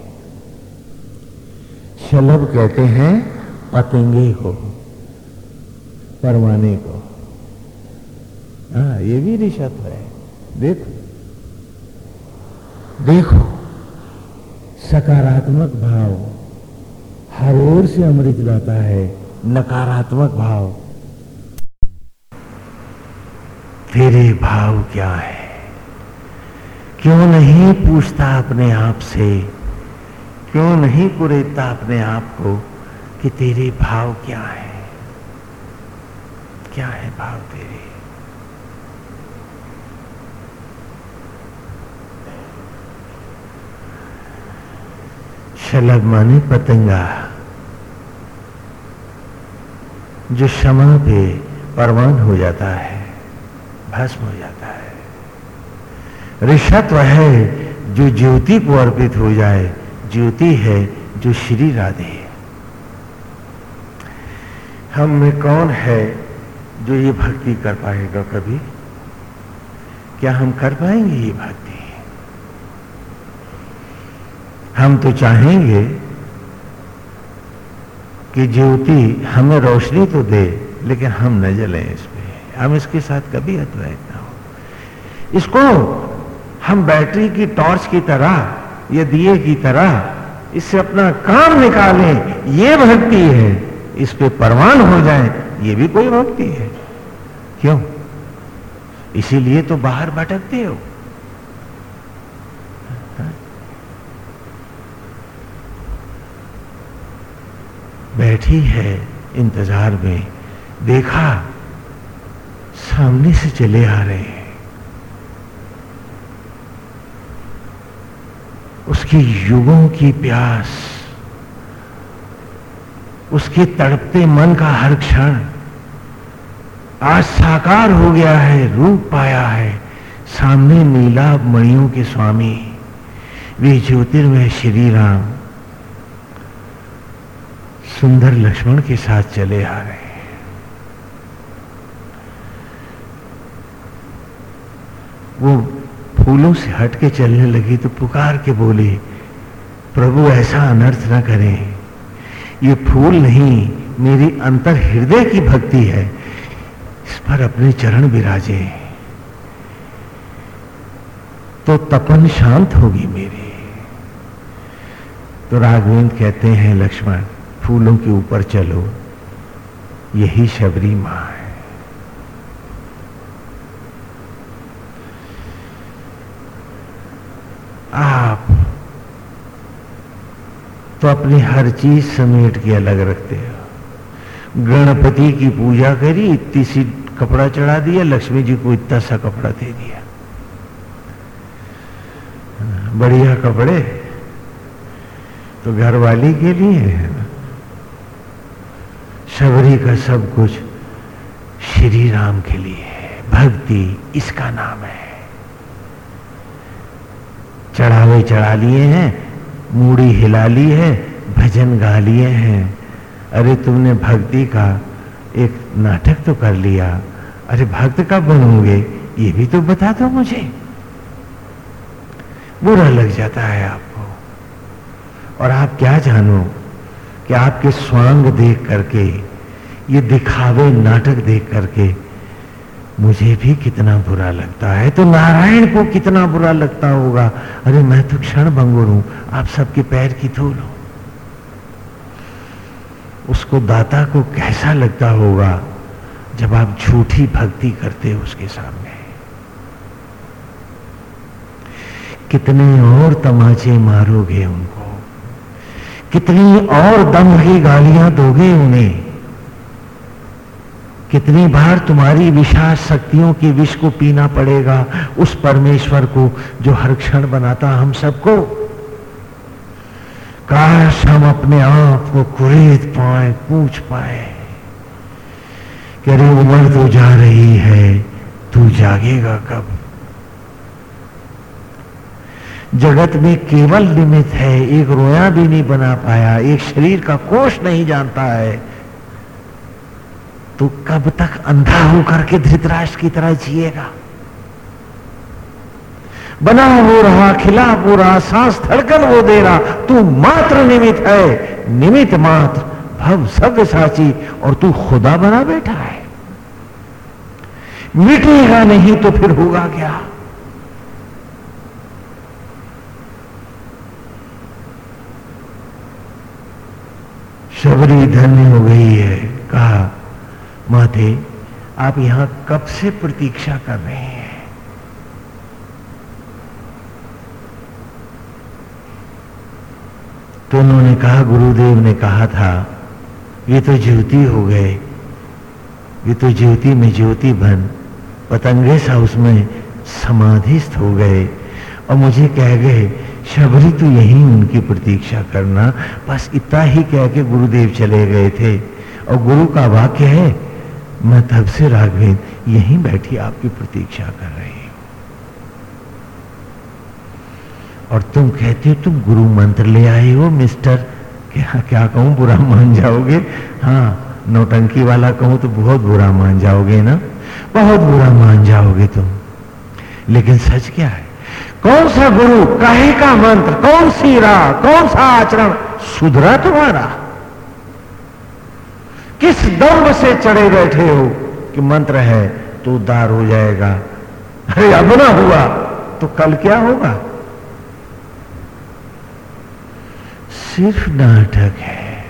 शलभ कहते हैं, पतंगे को परवाने को। हाँ ये भी रिशत है। देखो। देखो, सकारात्मक भाव, हर ओर से अमृत लाता है, नकारात्मक भाव। तेरे भाव क्या है? क्यों नहीं पूछता अपने आप से क्यों नहीं कुरेता अपने आप को कि तेरे भाव क्या है? क्या है भाव तेरे? शलभ माने पतंगा। जो क्षमा पे परवान हो जाता है, भस्म हो जाता है। ऋषत्व है जो ज्योति को अर्पित हो जाए ज्योति है, जो श्री राधे है। हम में कौन है, जो ये भक्ति कर पाएगा कभी? क्या हम कर पाएँगे ये भक्ति? हम तो चाहेंगे कि ज्योति हमें रोशनी तो दे, लेकिन हम न जलें इसमें हम इसके साथ कभी अद्वैत ना हो। इसको हम बैटरी की टॉर्च की तरह या दिए की तरह इससे अपना काम निकालें। ये भक्ति है। इस पे परवान हो जाए, ये भी कोई भक्ति है। क्यों? इसीलिए तो बाहर भटकते हो। बैठी है इंतज़ार में, देखा, सामने से चले आ रहे हैं। उसकी युगों की प्यास, उसके तड़पते मन का हर क्षण आज साकार हो गया है, रूप पाया है। सामने नीला मणियों के स्वामी, वे ज्योतिर्मय श्री राम, सुंदर लक्ष्मण के साथ चले आ रहे हैं। वो फूलों से हट के चलने लगी तो पुकार के बोली, प्रभु, ऐसा अनर्थ ना करें। ये फूल नहीं, मेरी अंतर हृदय की भक्ति है। इस पर अपने चरण विराजे। तो तपन शांत होगी मेरी। तो राघवेंद्र कहते हैं, लक्ष्मण, फूलों के ऊपर चलो। यही शबरी माँ है। आप तो अपनी हर चीज़ समेट के अलग रखते हो। गणपति की पूजा करी, इतनी सी कपड़ा चढ़ा दिया, लक्ष्मी जी को इतना सा कपड़ा दे दिया। बढ़िया कपड़े। तो घरवाली के लिए है ना? शबरी का सब कुछ श्री राम के लिए है। भक्ति इसका नाम है। चढ़ावे चढ़ा लिए हैं मूड़ी हिला ली है, भजन गा लिए हैं। अरे तुमने भक्ति का एक नाटक तो कर लिया। अरे भक्त कब बनोगे, ये भी तो बता दो मुझे। बुरा लग जाता है आपको। और आप क्या जानो कि आपके स्वांग देख करके, ये दिखावे नाटक देख करके मुझे भी कितना बुरा लगता है तो नारायण को कितना बुरा लगता होगा। अरे, मैं तो क्षण भंगुर हूँ, आप सबके पैर की धूल हो। उसको दाता को कैसा लगता होगा, जब आप झूठी भक्ति करते उसके सामने। कितने और तमाचे मारोगे उनको, कितनी और दम की गालियाँ दोगे उन्हें। कितनी बार तुम्हारी विशाल शक्तियों की विष को पीना पड़ेगा उस परमेश्वर को जो हर क्षण बनाता हम सबको। काश हम अपने आप को कुरेद पाए, पूछ पाए अरे उम्र तो जा रही है, तू जागेगा कब? जगत में केवल निमित है, एक रोया भी नहीं बना पाया, एक शरीर का कोष नहीं जानता है। तू कब तक अंधा होकर के धृतराष्ट्र की तरह जिएगा? बना वो रहा, खिला वो रहा, सांस धड़कन वो दे रहा तू मात्र निमित है। निमित मात्र, भव सब साची, और तू खुदा बना बैठा है। मिटेगा नहीं तो फिर होगा क्या? शबरी धन्य हो गई है, कहा माते आप यहाँ कब से प्रतीक्षा कर रहे हैं? तो उन्होंने कहा, गुरुदेव ने कहा था, ये तो ज्योति हो गए, ये तो ज्योति में ज्योति बन, पतंगे सा उसमें समाधिस्थ हो गए। और मुझे कह गए, शबरी तो यही उनकी प्रतीक्षा करना, बस इतना ही कह के गुरुदेव चले गए थे। और गुरु का वाक्य है मैं तब से राघवेन यहीं बैठी आपकी प्रतीक्षा कर रही हूँ। और तुम कहते हो, तुम गुरु मंत्र ले आए हो, मिस्टर। क्या क्या कहूँ, बुरा मान जाओगे? हाँ नौटंकी वाला कहूँ तो बहुत बुरा मान जाओगे ना? बहुत बुरा मान जाओगे तुम। लेकिन सच क्या है? कौन सा गुरु, काहे का मंत्र, कौन सी राह, कौन सा आचरण सुधरा तुम्हारा? किस दम्ब से चढ़े बैठे हो कि मंत्र है तो उद्धार हो जाएगा अरे, अब ना हुआ तो कल क्या होगा? सिर्फ़ नाटक है।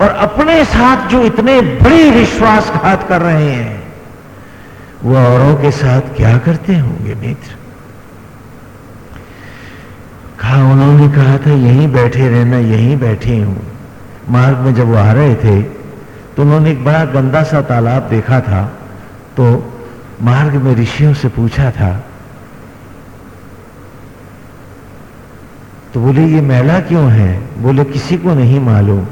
और अपने साथ जो इतने बड़े विश्वासघात कर रहे हैं, वो औरों के साथ क्या करते होंगे, मित्र? कहा उन्होंने कहा था, यहीं बैठे रहना, यहीं बैठे हूँ। मार्ग में जब वो आ रहे थे तो उन्होंने एक बड़ा गंदा सा तालाब देखा था। तो मार्ग में ऋषियों से पूछा था तो बोले, ये मैला क्यों है? बोले, किसी को नहीं मालूम।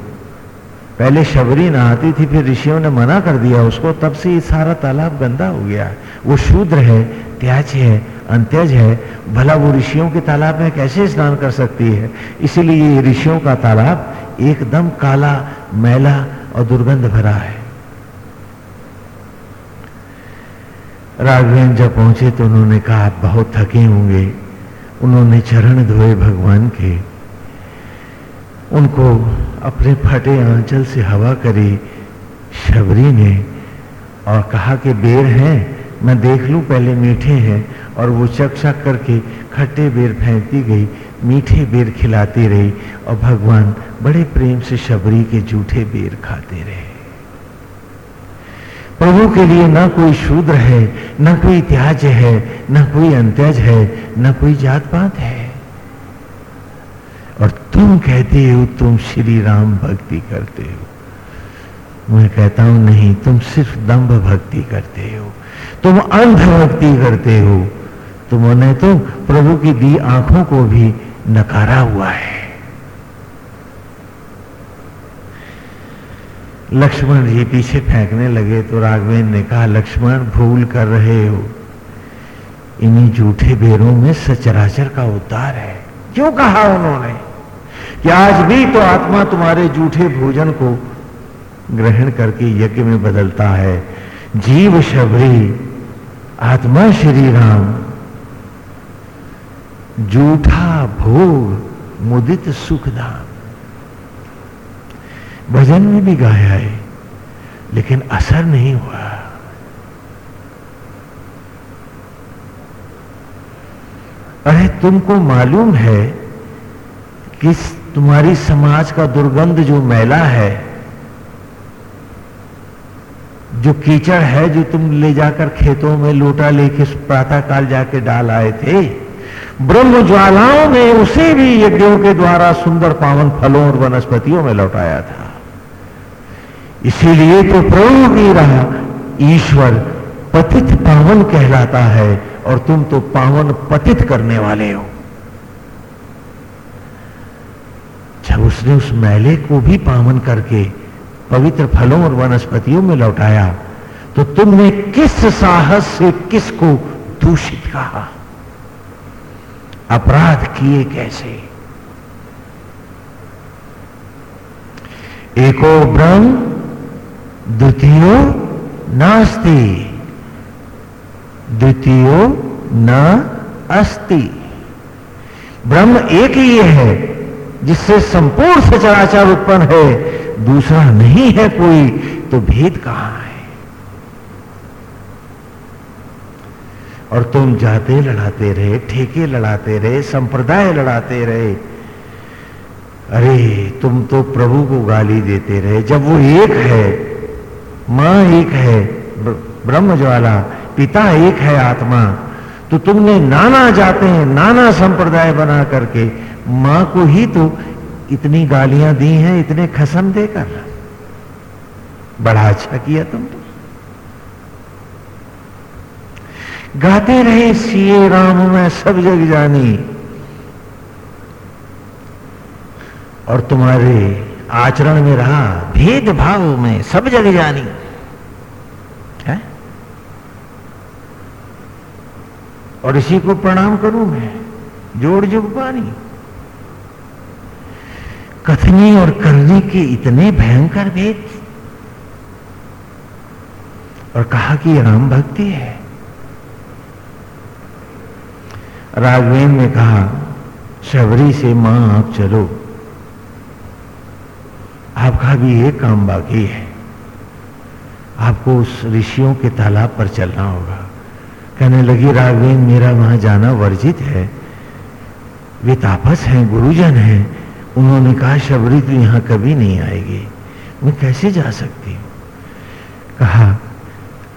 पहले शबरी नहाती थी, फिर ऋषियों ने मना कर दिया उसको, तब से ये सारा तालाब गंदा हो गया वो शूद्र है, त्याज है, अंत्यज है, भला वो ऋषियों के तालाब में कैसे स्नान कर सकती है? इसीलिए ये ऋषियों का तालाब एकदम काला, मैला और दुर्गंध भरा है। राघवेंद्र जब पहुँचे तो उन्होंने कहा, आप बहुत थके होंगे। उन्होंने चरण धोए भगवान के। उनको अपने फटे आंचल से हवा करी, शबरी ने, और कहा कि बेर हैं, मैं देख लूँ, पहले मीठे हैं। और वो चक चक करके खट्टे बेर फेंकती गई मीठे बेर खिलाती रही और भगवान बड़े प्रेम से शबरी के जूठे बेर खाते रहे। प्रभु के लिए ना कोई शूद्र है, ना कोई त्याज है, ना कोई अंत्यज है, ना कोई जात पात है। और तुम कहते हो, तुम श्री राम भक्ति करते हो। मैं कहता हूँ, नहीं, तुम सिर्फ़ दम्भ भक्ति करते हो। तुम अंध भक्ति करते हो। तुम तुमने तो प्रभु की दी आँखों को भी नकारा हुआ है। लक्ष्मण जी पीछे फेंकने लगे तो राघवेंद्र ने कहा, लक्ष्मण, भूल कर रहे हो। इन्हीं झूठे बेरों में सचराचर का उद्धार है। क्यों कहा उन्होंने? कि आज भी तो आत्मा तुम्हारे झूठे भोजन को ग्रहण करके यज्ञ में बदलता है। जीव शबरी, आत्मा श्री राम। जूठा भोग मुदित सुखधाम भजन में भी गाया है, लेकिन असर नहीं हुआ। अरे, तुमको मालूम है कि तुम्हारी समाज का दुर्गंध जो मैला है, जो कीचड़ है जो तुम ले जाकर खेतों में लोटा लेके प्रातः काल जाके डाल आए थे ब्रह्म ज्वालाओं ने उसे भी यज्ञों के द्वारा सुंदर पावन फलों और वनस्पतियों में लौटाया था। इसीलिए तो प्रभु की रहा ईश्वर पतित पावन कहलाता है और तुम तो पावन पतित करने वाले हो। जब उसने उस मैले को भी पावन करके पवित्र फलों और वनस्पतियों में लौटाया तो तुमने किस साहस से किसको दूषित कहा? अपराध किए कैसे? एको ब्रह्म, द्वितीय नास्ति। द्वितीय न अस्ति। ब्रह्म एक ही है, जिससे संपूर्ण सचराचार उत्पन्न है। दूसरा नहीं है कोई तो भेद कहाँ है? और तुम जाते लड़ाते रहे, ठेके लड़ाते रहे, संप्रदाय लड़ाते रहे। अरे, तुम तो प्रभु को गाली देते रहे। जब वो एक है, माँ एक है ब्रह्म ज्वाला पिता एक है आत्मा तो तुमने नाना जाते हैं, नाना संप्रदाय बना करके, माँ को ही तो इतनी गालियाँ दी हैं, इतने खसम देकर। बड़ा अच्छा किया तुम तो गाते रहे, सीए राम में, सब जग जानी। और तुम्हारे आचरण में रहा भेदभाव में, सब जग जानी। है? और इसी को प्रणाम करूँ मैं, जोड़ जुग पानी। कथनी और करने के इतने भयंकर भेद। और कहा कि राम भक्ति है। राघवेन ने कहा, शबरी से माँ आप चलो। आपका भी एक काम बाकी है। आपको उस ऋषियों के तालाब पर चलना होगा। कहने लगी, राघवेन, मेरा वहाँ जाना वर्जित है। वे तापस हैं, गुरुजन हैं। उन्होंने कहा, शबरी तो यहाँ कभी नहीं आएगी। मैं कैसे जा सकती हूँ? कहा,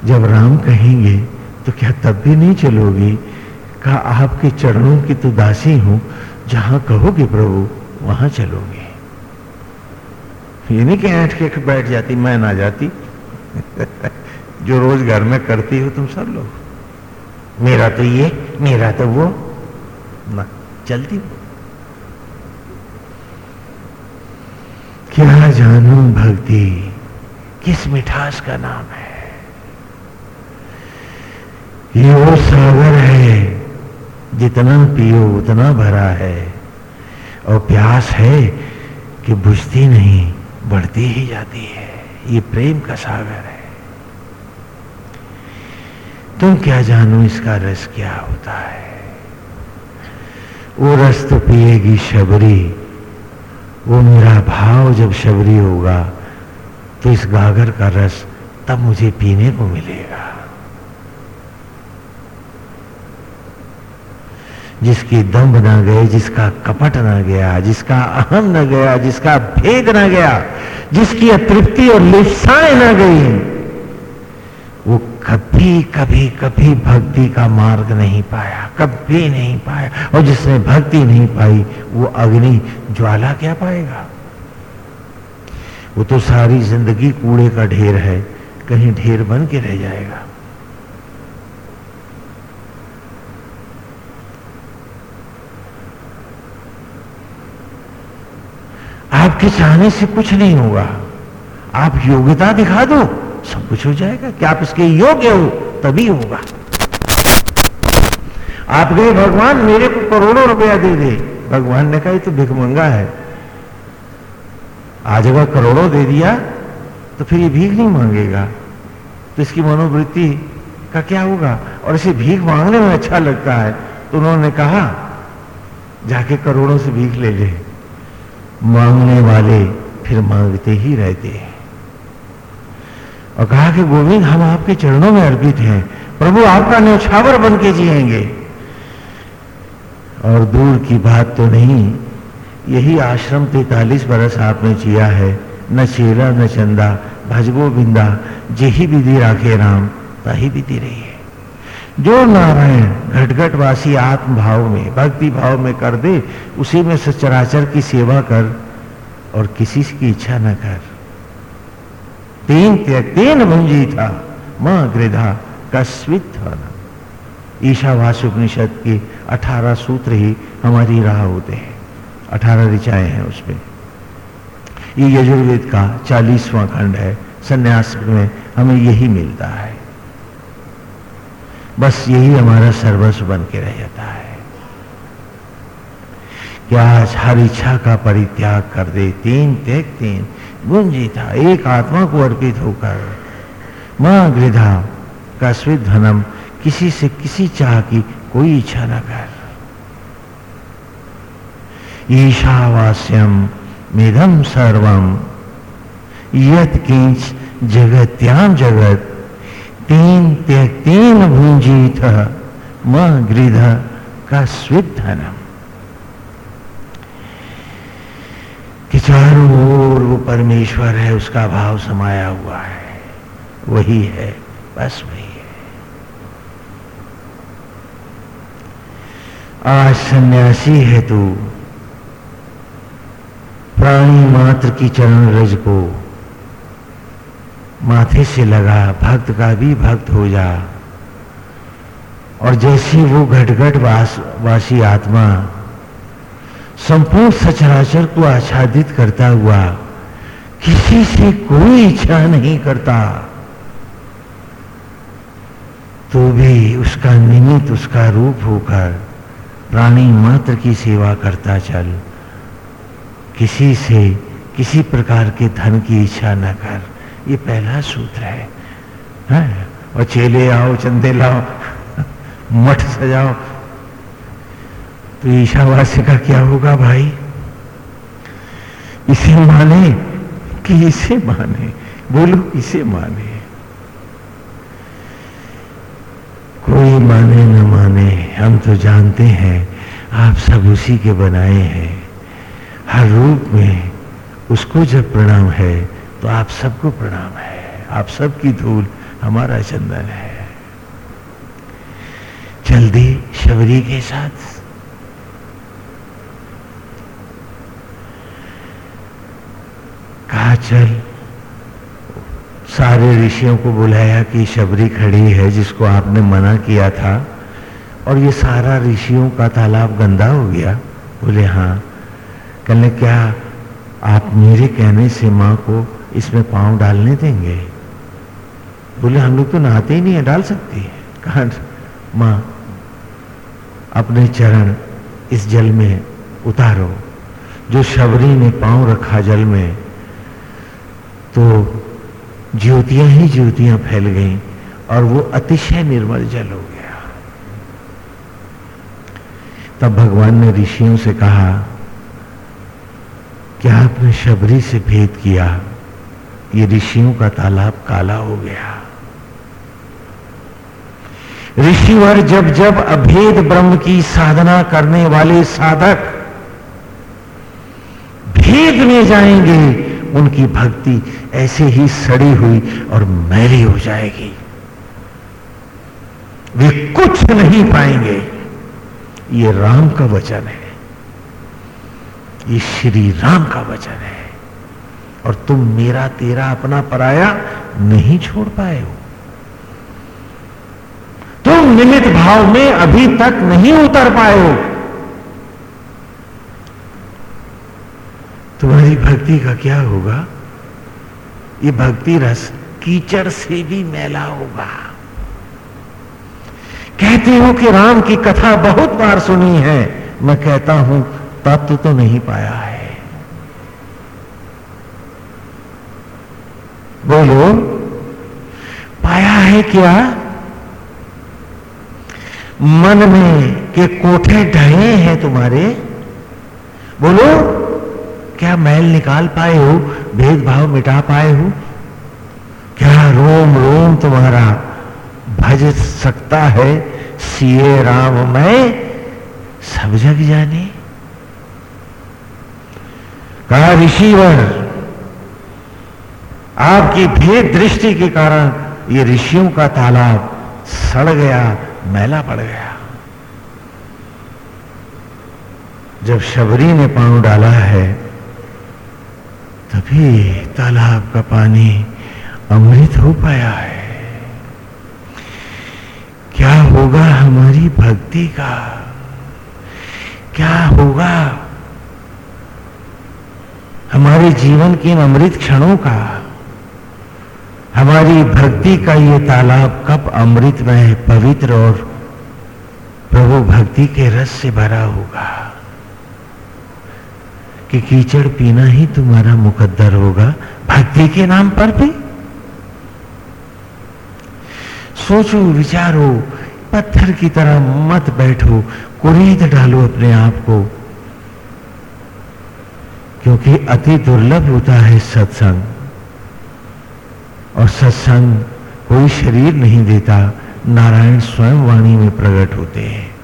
जब राम कहेंगे तो क्या तब भी नहीं चलोगी? कहा, आपके चरणों की तो दासी हूँ, जहाँ कहोगे प्रभु, वहाँ चलोगे। ये नहीं कि ऐठ के बैठ जाती, मैं ना जाती। जो रोज घर में करती हो तुम सब लोग। मेरा तो ये, मेरा तो वो। ना, चलती वो क्या जानू भक्ति? किस मिठास का नाम है? ये वो सागर है जितना पियो, उतना भरा है। और प्यास है कि बुझती नहीं, बढ़ती ही जाती है। ये प्रेम का सागर है। तुम क्या जानो इसका रस क्या होता है? वो रस तो पिएगी शबरी। वो मेरा भाव जब शबरी होगा तो इस गागर का रस तब मुझे पीने को मिलेगा। जिसकी दम ना गए, जिसका कपट ना गया, जिसका अहम न गया, जिसका भेद ना गया, जिसकी अतृप्ति और लिप्साएँ न गई, वो कभी कभी कभी भक्ति का मार्ग नहीं पाया, कभी नहीं पाया। और जिसने भक्ति नहीं पाई, वो अग्नि ज्वाला क्या पाएगा? वो तो सारी ज़िंदगी कूड़े का ढेर है, कहीं ढेर बन के रह जाएगा। आपके चाहने से कुछ नहीं होगा। आप योग्यता दिखा दो, सब कुछ हो जाएगा। क्या आप इसके योग्य हो, तभी होगा। आप गए भगवान, मेरे को करोड़ों रुपया दे दे। भगवान ने कहा, ये तो भिखमंगा है। आज अगर करोड़ों दे दिया तो फिर ये भीख नहीं मांगेगा। तो इसकी मनोवृत्ति का क्या होगा? और इसे भीख मांगने में अच्छा लगता है। तो उन्होंने कहा, जाके करोड़ों से भीख ले ले। मांगने वाले फिर मांगते ही रहते हैं। और कहा कि गोविंद, हम आपके चरणों में अर्पित हैं। प्रभु आपका न्यौछावर बन के जिएँगे। और दूर की बात तो नहीं, यही आश्रम तैतालीस बरस आपने जिया है। न चेला न चंदा भजगो बिंदा जही विधि राखे राम, ताही विधि रही है। जो नारायण घटघट वासी आत्म भाव में भक्ति भाव में कर दे, उसी में सचराचर की सेवा कर और किसी की इच्छा न कर। तीन तेन भुंजी था, माँ गृधा कस्वित ईशावास उपनिषद के अठारह सूत्र ही हमारी राह होते हैं, अठारह ऋचाएँ हैं उसमें। ये यजुर्वेद का चालीसवां खंड है, संन्यास में हमें यही मिलता है। बस यही हमारा सर्वस्व बन के रह जाता है। क्या आज हर इच्छा का परित्याग कर दे? तीन तेग तीन। था, एक आत्मा को अर्पित होकर। माँ गृधा का स्वित धनम, किसी से किसी चाह की कोई इच्छा न कर। ईशावास्यम, मेधम सर्वम। यत किंच जगत्याम जगत। तीन तीन भूंजित म गृध का स्विधनम चारों ओर वो परमेश्वर है, उसका भाव समाया हुआ है। वही है, बस वही है। आज सन्यासी है तू। प्राणी मात्र की चरण रज को माथे से लगा, भक्त का भी भक्त हो जा। और जैसी वो घटघट वास, वासी आत्मा, संपूर्ण सचराचर को आच्छादित करता हुआ, किसी से कोई इच्छा नहीं करता। तो भी उसका निमित्त, उसका रूप होकर, प्राणी मात्र की सेवा करता चल। किसी से, किसी प्रकार के धन की इच्छा न कर। ये पहला सूत्र है, है? और चेले आओ चंदे लाओ मठ सजाओ। तो ईशावास्य का क्या होगा भाई? इसे माने कि इसे माने बोलो इसे माने। कोई माने न माने हम तो जानते हैं आप सब उसी के बनाए हैं। हर रूप में उसको जब प्रणाम है तो आप सबको प्रणाम है। आप सबकी धूल हमारा चंदन है। जल्दी शबरी के साथ। कहा चल सारे ऋषियों को बुलाया कि शबरी खड़ी है जिसको आपने मना किया था। और ये सारा ऋषियों का तालाब गंदा हो गया। बोले हाँ कहने क्या आप मेरे कहने से माँ को इसमें पाँव डालने देंगे। बोले, हम लोग तो नहाते ही नहीं है, डाल सकती है। कहा, माँ, अपने चरण इस जल में उतारो। जो शबरी ने पाँव रखा जल में तो ज्योतियाँ ही ज्योतियाँ फैल गईं और वो अतिशय निर्मल जल हो गया। तब भगवान ने ऋषियों से कहा, क्या आपने शबरी से भेद किया? ये ऋषियों का तालाब काला हो गया। ऋषिवर जब जब अभेद ब्रह्म की साधना करने वाले साधक भेद में जाएँगे, उनकी भक्ति ऐसे ही सड़ी हुई और मैली हो जाएगी। वे कुछ नहीं पाएँगे। ये राम का वचन है। ये श्री राम का वचन है। और तुम मेरा तेरा अपना पराया नहीं छोड़ पाए हो। तुम निमित भाव में अभी तक नहीं उतर पाए हो। तुम्हारी भक्ति का क्या होगा? ये भक्ति रस कीचड़ से भी मैला होगा। कहते हो कि राम की कथा बहुत बार सुनी है। मैं कहता हूँ तत्व तो नहीं पाया है। बोलो। पाया है क्या? मन में के कोठे ढहे हैं तुम्हारे? बोलो क्या मैल निकाल पाए हो भेदभाव मिटा पाए हो? क्या रोम रोम तुम्हारा भज सकता है सीए राम मैं? सब जग जाने? कहा ऋषिवर आपकी भेद दृष्टि के कारण ये ऋषियों का तालाब सड़ गया, मैला पड़ गया। जब शबरी ने पाँव डाला है, तभी तालाब का पानी अमृत हो पाया है। क्या होगा हमारी भक्ति का? क्या होगा हमारे जीवन के इन अमृत क्षणों का? हमारी भक्ति का ये तालाब कब अमृत में पवित्र और प्रभु भक्ति के रस से भरा होगा? कि कीचड़ पीना ही तुम्हारा मुकद्दर होगा? भक्ति के नाम पर भी? सोचो, विचारो, पत्थर की तरह मत बैठो, कुरीद डालो अपने आप को। क्योंकि अति दुर्लभ होता है सत्संग। और सत्संग कोई शरीर नहीं देता, नारायण स्वयं वाणी में प्रकट होते हैं।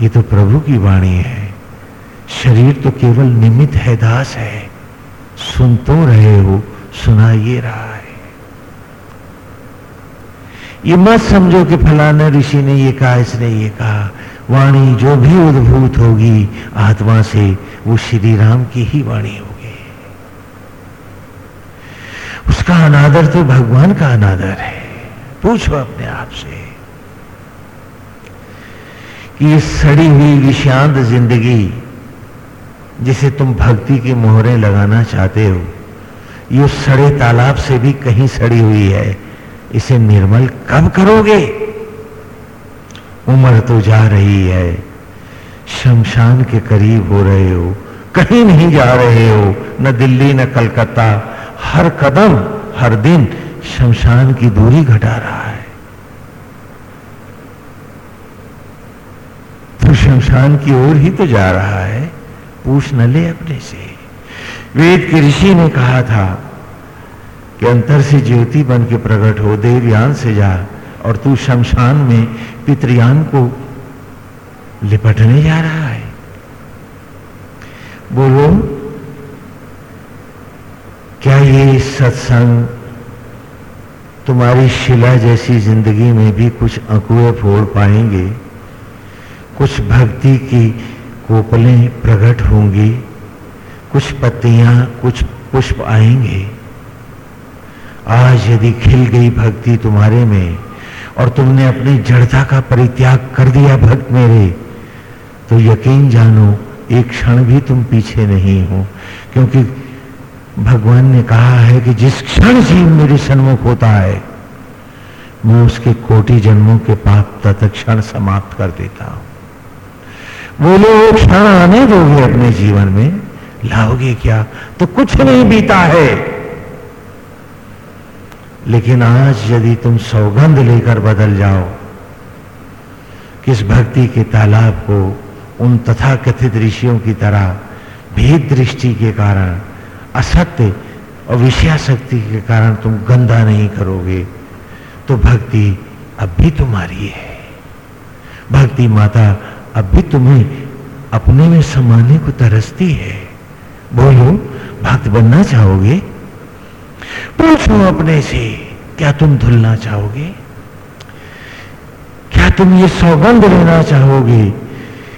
ये तो प्रभु की वाणी है। शरीर तो केवल निमित है, दास है। सुन तो रहे हो सुना ये रहा है। ये मत समझो कि फलाना ऋषि ने ये कहा, इसने ये कहा। वाणी जो भी उद्भूत होगी, आत्मा से वो श्री राम की ही वाणी होगी। उसका अनादर तो भगवान का अनादर है। पूछो अपने आप से कि ये सड़ी हुई विषांत ज़िंदगी जिसे तुम भक्ति की मोहरें लगाना चाहते हो, ये सड़े तालाब से भी कहीं सड़ी हुई है, इसे निर्मल कब करोगे? उम्र तो जा रही है, शमशान के करीब हो रहे हो, कहीं नहीं जा रहे हो, न दिल्ली, न कलकत्ता हर कदम, हर दिन शमशान की दूरी घटा रहा है। तो शमशान की ओर ही तो जा रहा है, पूछ न ले अपने से। वेद के ऋषि ने कहा था कि अंतर से ज्योति बन के प्रकट हो, देवयान से जा, और तू शमशान में पितृयान को लिपटने जा रहा है। बोलो क्या ये सत्संग तुम्हारी शिला जैसी ज़िंदगी में भी कुछ अकुए फोड़ पाएँगे? कुछ भक्ति की कोपलें प्रकट होंगी? कुछ पत्तियाँ, कुछ पुष्प आएँगे? आज यदि खिल गई भक्ति तुम्हारे में और तुमने अपनी जड़ता का परित्याग कर दिया भक्त मेरे तो यकीन जानो, एक क्षण भी तुम पीछे नहीं हो, क्योंकि भगवान ने कहा है कि जिस क्षण जीव मेरे सन्मुख होता है, मैं उसके कोटि जन्मों के पाप तत्क्षण समाप्त कर देता हूँ। बोले वो क्षण आने दोगे अपने जीवन में। लाओगे क्या? तो कुछ नहीं बीता है। लेकिन आज यदि तुम सौगंध लेकर बदल जाओ किस भक्ति के तालाब को उन तथा कथित ऋषियों की तरह भेद दृष्टि के कारण असत्य और विषयाशक्ति के कारण तुम गंदा नहीं करोगे। तो भक्ति अब भी तुम्हारी है। भक्ति माता अब भी तुम्हें अपने में समाने को तरसती है। बोलो, भक्त बनना चाहोगे? पूछो अपने से, क्या तुम धुलना चाहोगे? क्या तुम ये सौगंध लेना चाहोगे?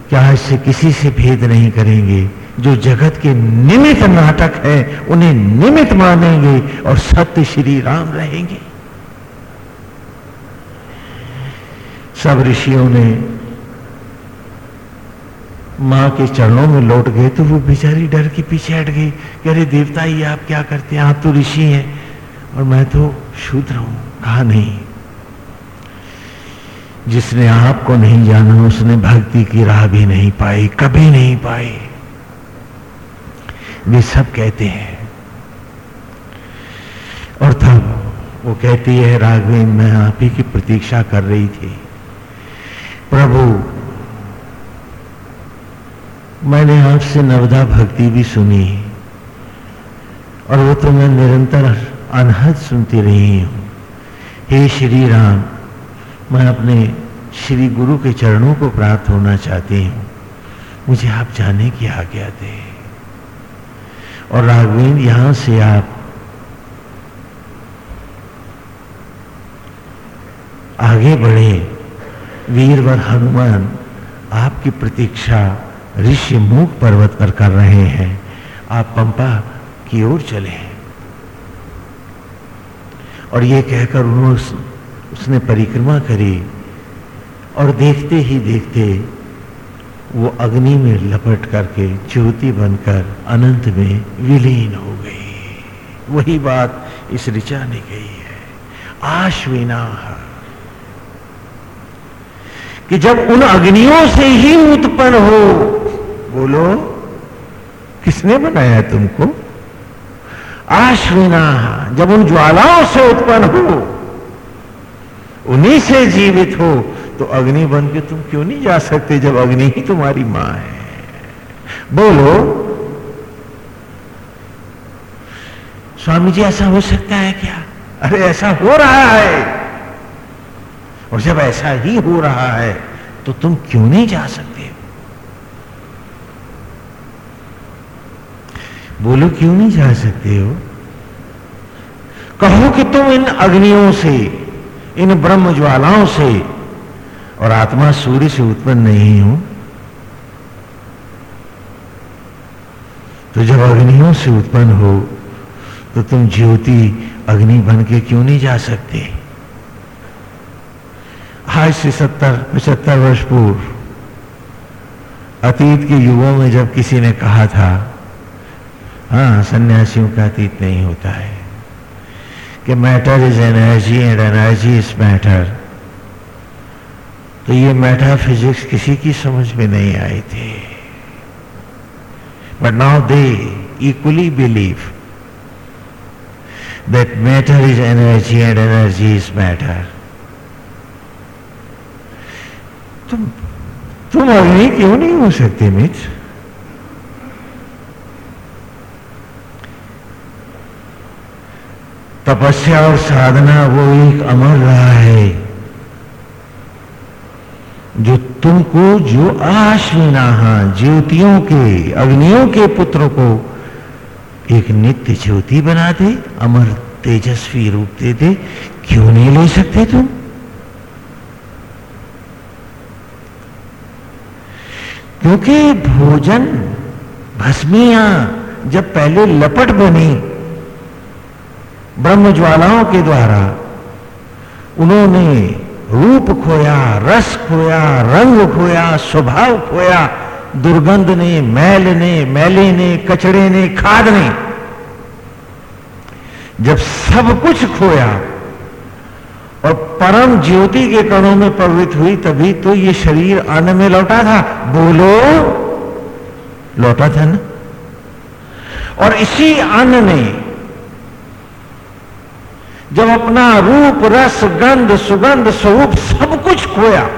क्या इससे किसी से भेद नहीं करेंगे? जो जगत के निमित नाटक है, उन्हें निमित मानेंगे और सत्य श्री राम रहेंगे। सब ऋषियों ने माँ के चरणों में लौट गए तो वो बेचारी डर के पीछे हट गई। कह रहे, देवता, ये आप क्या करते हैं? आप तो ऋषि हैं। और मैं तो शूद्र हूँ, कहा नहीं। जिसने आपको नहीं जाना, उसने भक्ति की राह भी नहीं पाई, कभी नहीं पाई। वे सब कहते हैं। और तब वो कहती है, राघवेन, मैं आप ही की प्रतीक्षा कर रही थी। प्रभु, मैंने आपसे नवदा भक्ति भी सुनी, और वो तो मैं निरंतर अनहद सुनती रही हूँ। हे श्री राम, मैं अपने श्री गुरु के चरणों को प्राप्त होना चाहती हूँ। मुझे आप जाने की आज्ञा दें। और राघवेंद्र यहाँ से आप आगे बढ़े। वीरवर हनुमान आपकी प्रतीक्षा ऋषि मूक पर्वत पर कर रहे हैं। आप पंपा की ओर चले और ये कहकर उन्होंने उसने परिक्रमा करी और देखते ही देखते वो अग्नि में लपट करके ज्योति बनकर अनंत में विलीन हो गई। वही बात इस ऋचा ने कही है। आश्विना। कि जब उन अग्नियों से ही उत्पन्न हो, बोलो, किसने बनाया तुमको? आश्विना, जब उन ज्वालाओं से उत्पन्न हो उन्हीं से जीवित हो तो अग्नि बन के तुम क्यों नहीं जा सकते जब अग्नि ही तुम्हारी माँ है? बोलो। स्वामी जी, ऐसा हो सकता है क्या? अरे, ऐसा हो रहा है। और जब ऐसा ही हो रहा है तो तुम क्यों नहीं जा सकते? बोलो, क्यों नहीं जा सकते हो? कहो कि तुम इन अग्नियों से इन ब्रह्म ज्वालाओं से। और आत्मा सूर्य से उत्पन्न नहीं हो। तो जब अग्नियों से उत्पन्न हो तो तुम ज्योति अग्नि बन के क्यों नहीं जा सकते? आज से सत्तर, पचहत्तर वर्ष पूर्व, अतीत के युगों में जब किसी ने कहा था हाँ सन्यासियों का अतीत नहीं होता है। कि matter is energy and energy is matter तो ये मेटाफिजिक्स किसी की समझ में नहीं आई थी। But now they equally believe that matter is energy and energy is matter तुम तुम अग्नि क्यों नहीं हो सकते मित्र? तपस्या और साधना वो एक अमर रहा है, जो तुमको, जो आश्विना ज्योतियों के, अग्नियों के पुत्र को एक नित्य ज्योति बना दे अमर तेजस्वी रूप दे दे क्यों नहीं ले सकते तुम? क्योंकि भोजन भस्मिया जब पहले लपट बनी ब्रह्म ज्वालाओं के द्वारा उन्होंने रूप खोया, रस खोया, रंग खोया, स्वभाव खोया, दुर्गंध ने, मैल ने, मैले ने, कचड़े ने, खाद ने। जब सब कुछ खोया और परम ज्योति के कणों में प्रवृत्त हुई, तभी तो ये शरीर अन्न में लौटा था। बोलो, लौटा था ना? और इसी अन्न ने जब अपना रूप, रस, गंध, सुगंध, स्वरूप सब कुछ खोया।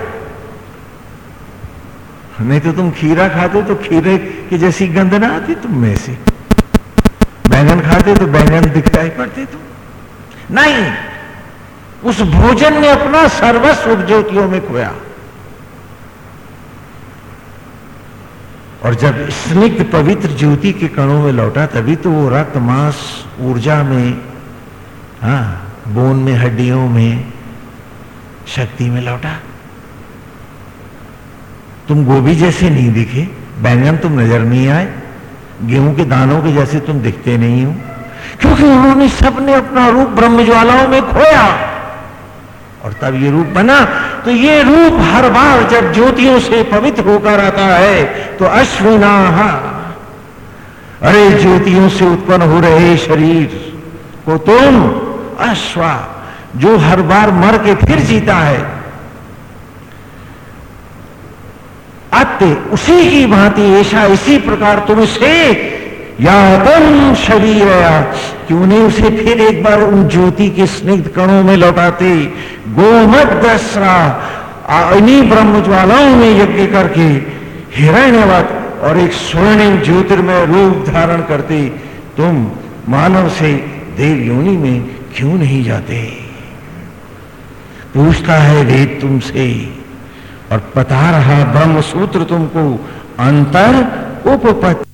नहीं तो तुम खीरा खाते तो खीरे की जैसी गंध ना आती तुम में से। बैंगन खाते तो बैंगन दिखाई पड़ते तुम। नहीं, उस भोजन ने अपना सर्वस्व ज्योतियों में खोया। और जब स्निग्ध पवित्र ज्योति के कणों में लौटा, तभी तो वो रक्त मांस ऊर्जा में हाँ बोन में, हड्डियों में शक्ति में लौटा। तुम गोभी जैसे नहीं दिखे, बैंगन तुम नज़र नहीं आए, गेहूँ के दानों के जैसे तुम दिखते नहीं हो, क्योंकि उन्होंने सबने अपना रूप ब्रह्म ज्वालाओं में खोया। और तब ये रूप बना तो ये रूप हर बार जब ज्योतियों से पवित्र होकर आता है तो अश्विना अरे ज्योतियों से उत्पन्न हो रहे शरीर को तुम अश्वा, जो हर बार मर के फिर जीता है। अत्य उसी की भांति ऐसा इसी प्रकार तुम से या तुम शरीर क्यों नहीं उसे फिर एक बार उन ज्योति के स्निग्ध कणों में लौटाते? गोमत दसरा इन्हीं ब्रह्म ज्वालाओं में यज्ञ करके हिरण्यवत और एक स्वर्णिम ज्योतिर्मय रूप धारण करते। तुम मानव से देव योनि में क्यों नहीं जाते? पूछता है वेद तुमसे, और बता रहा ब्रह्म सूत्र तुमको, अंतर उपपत्ति।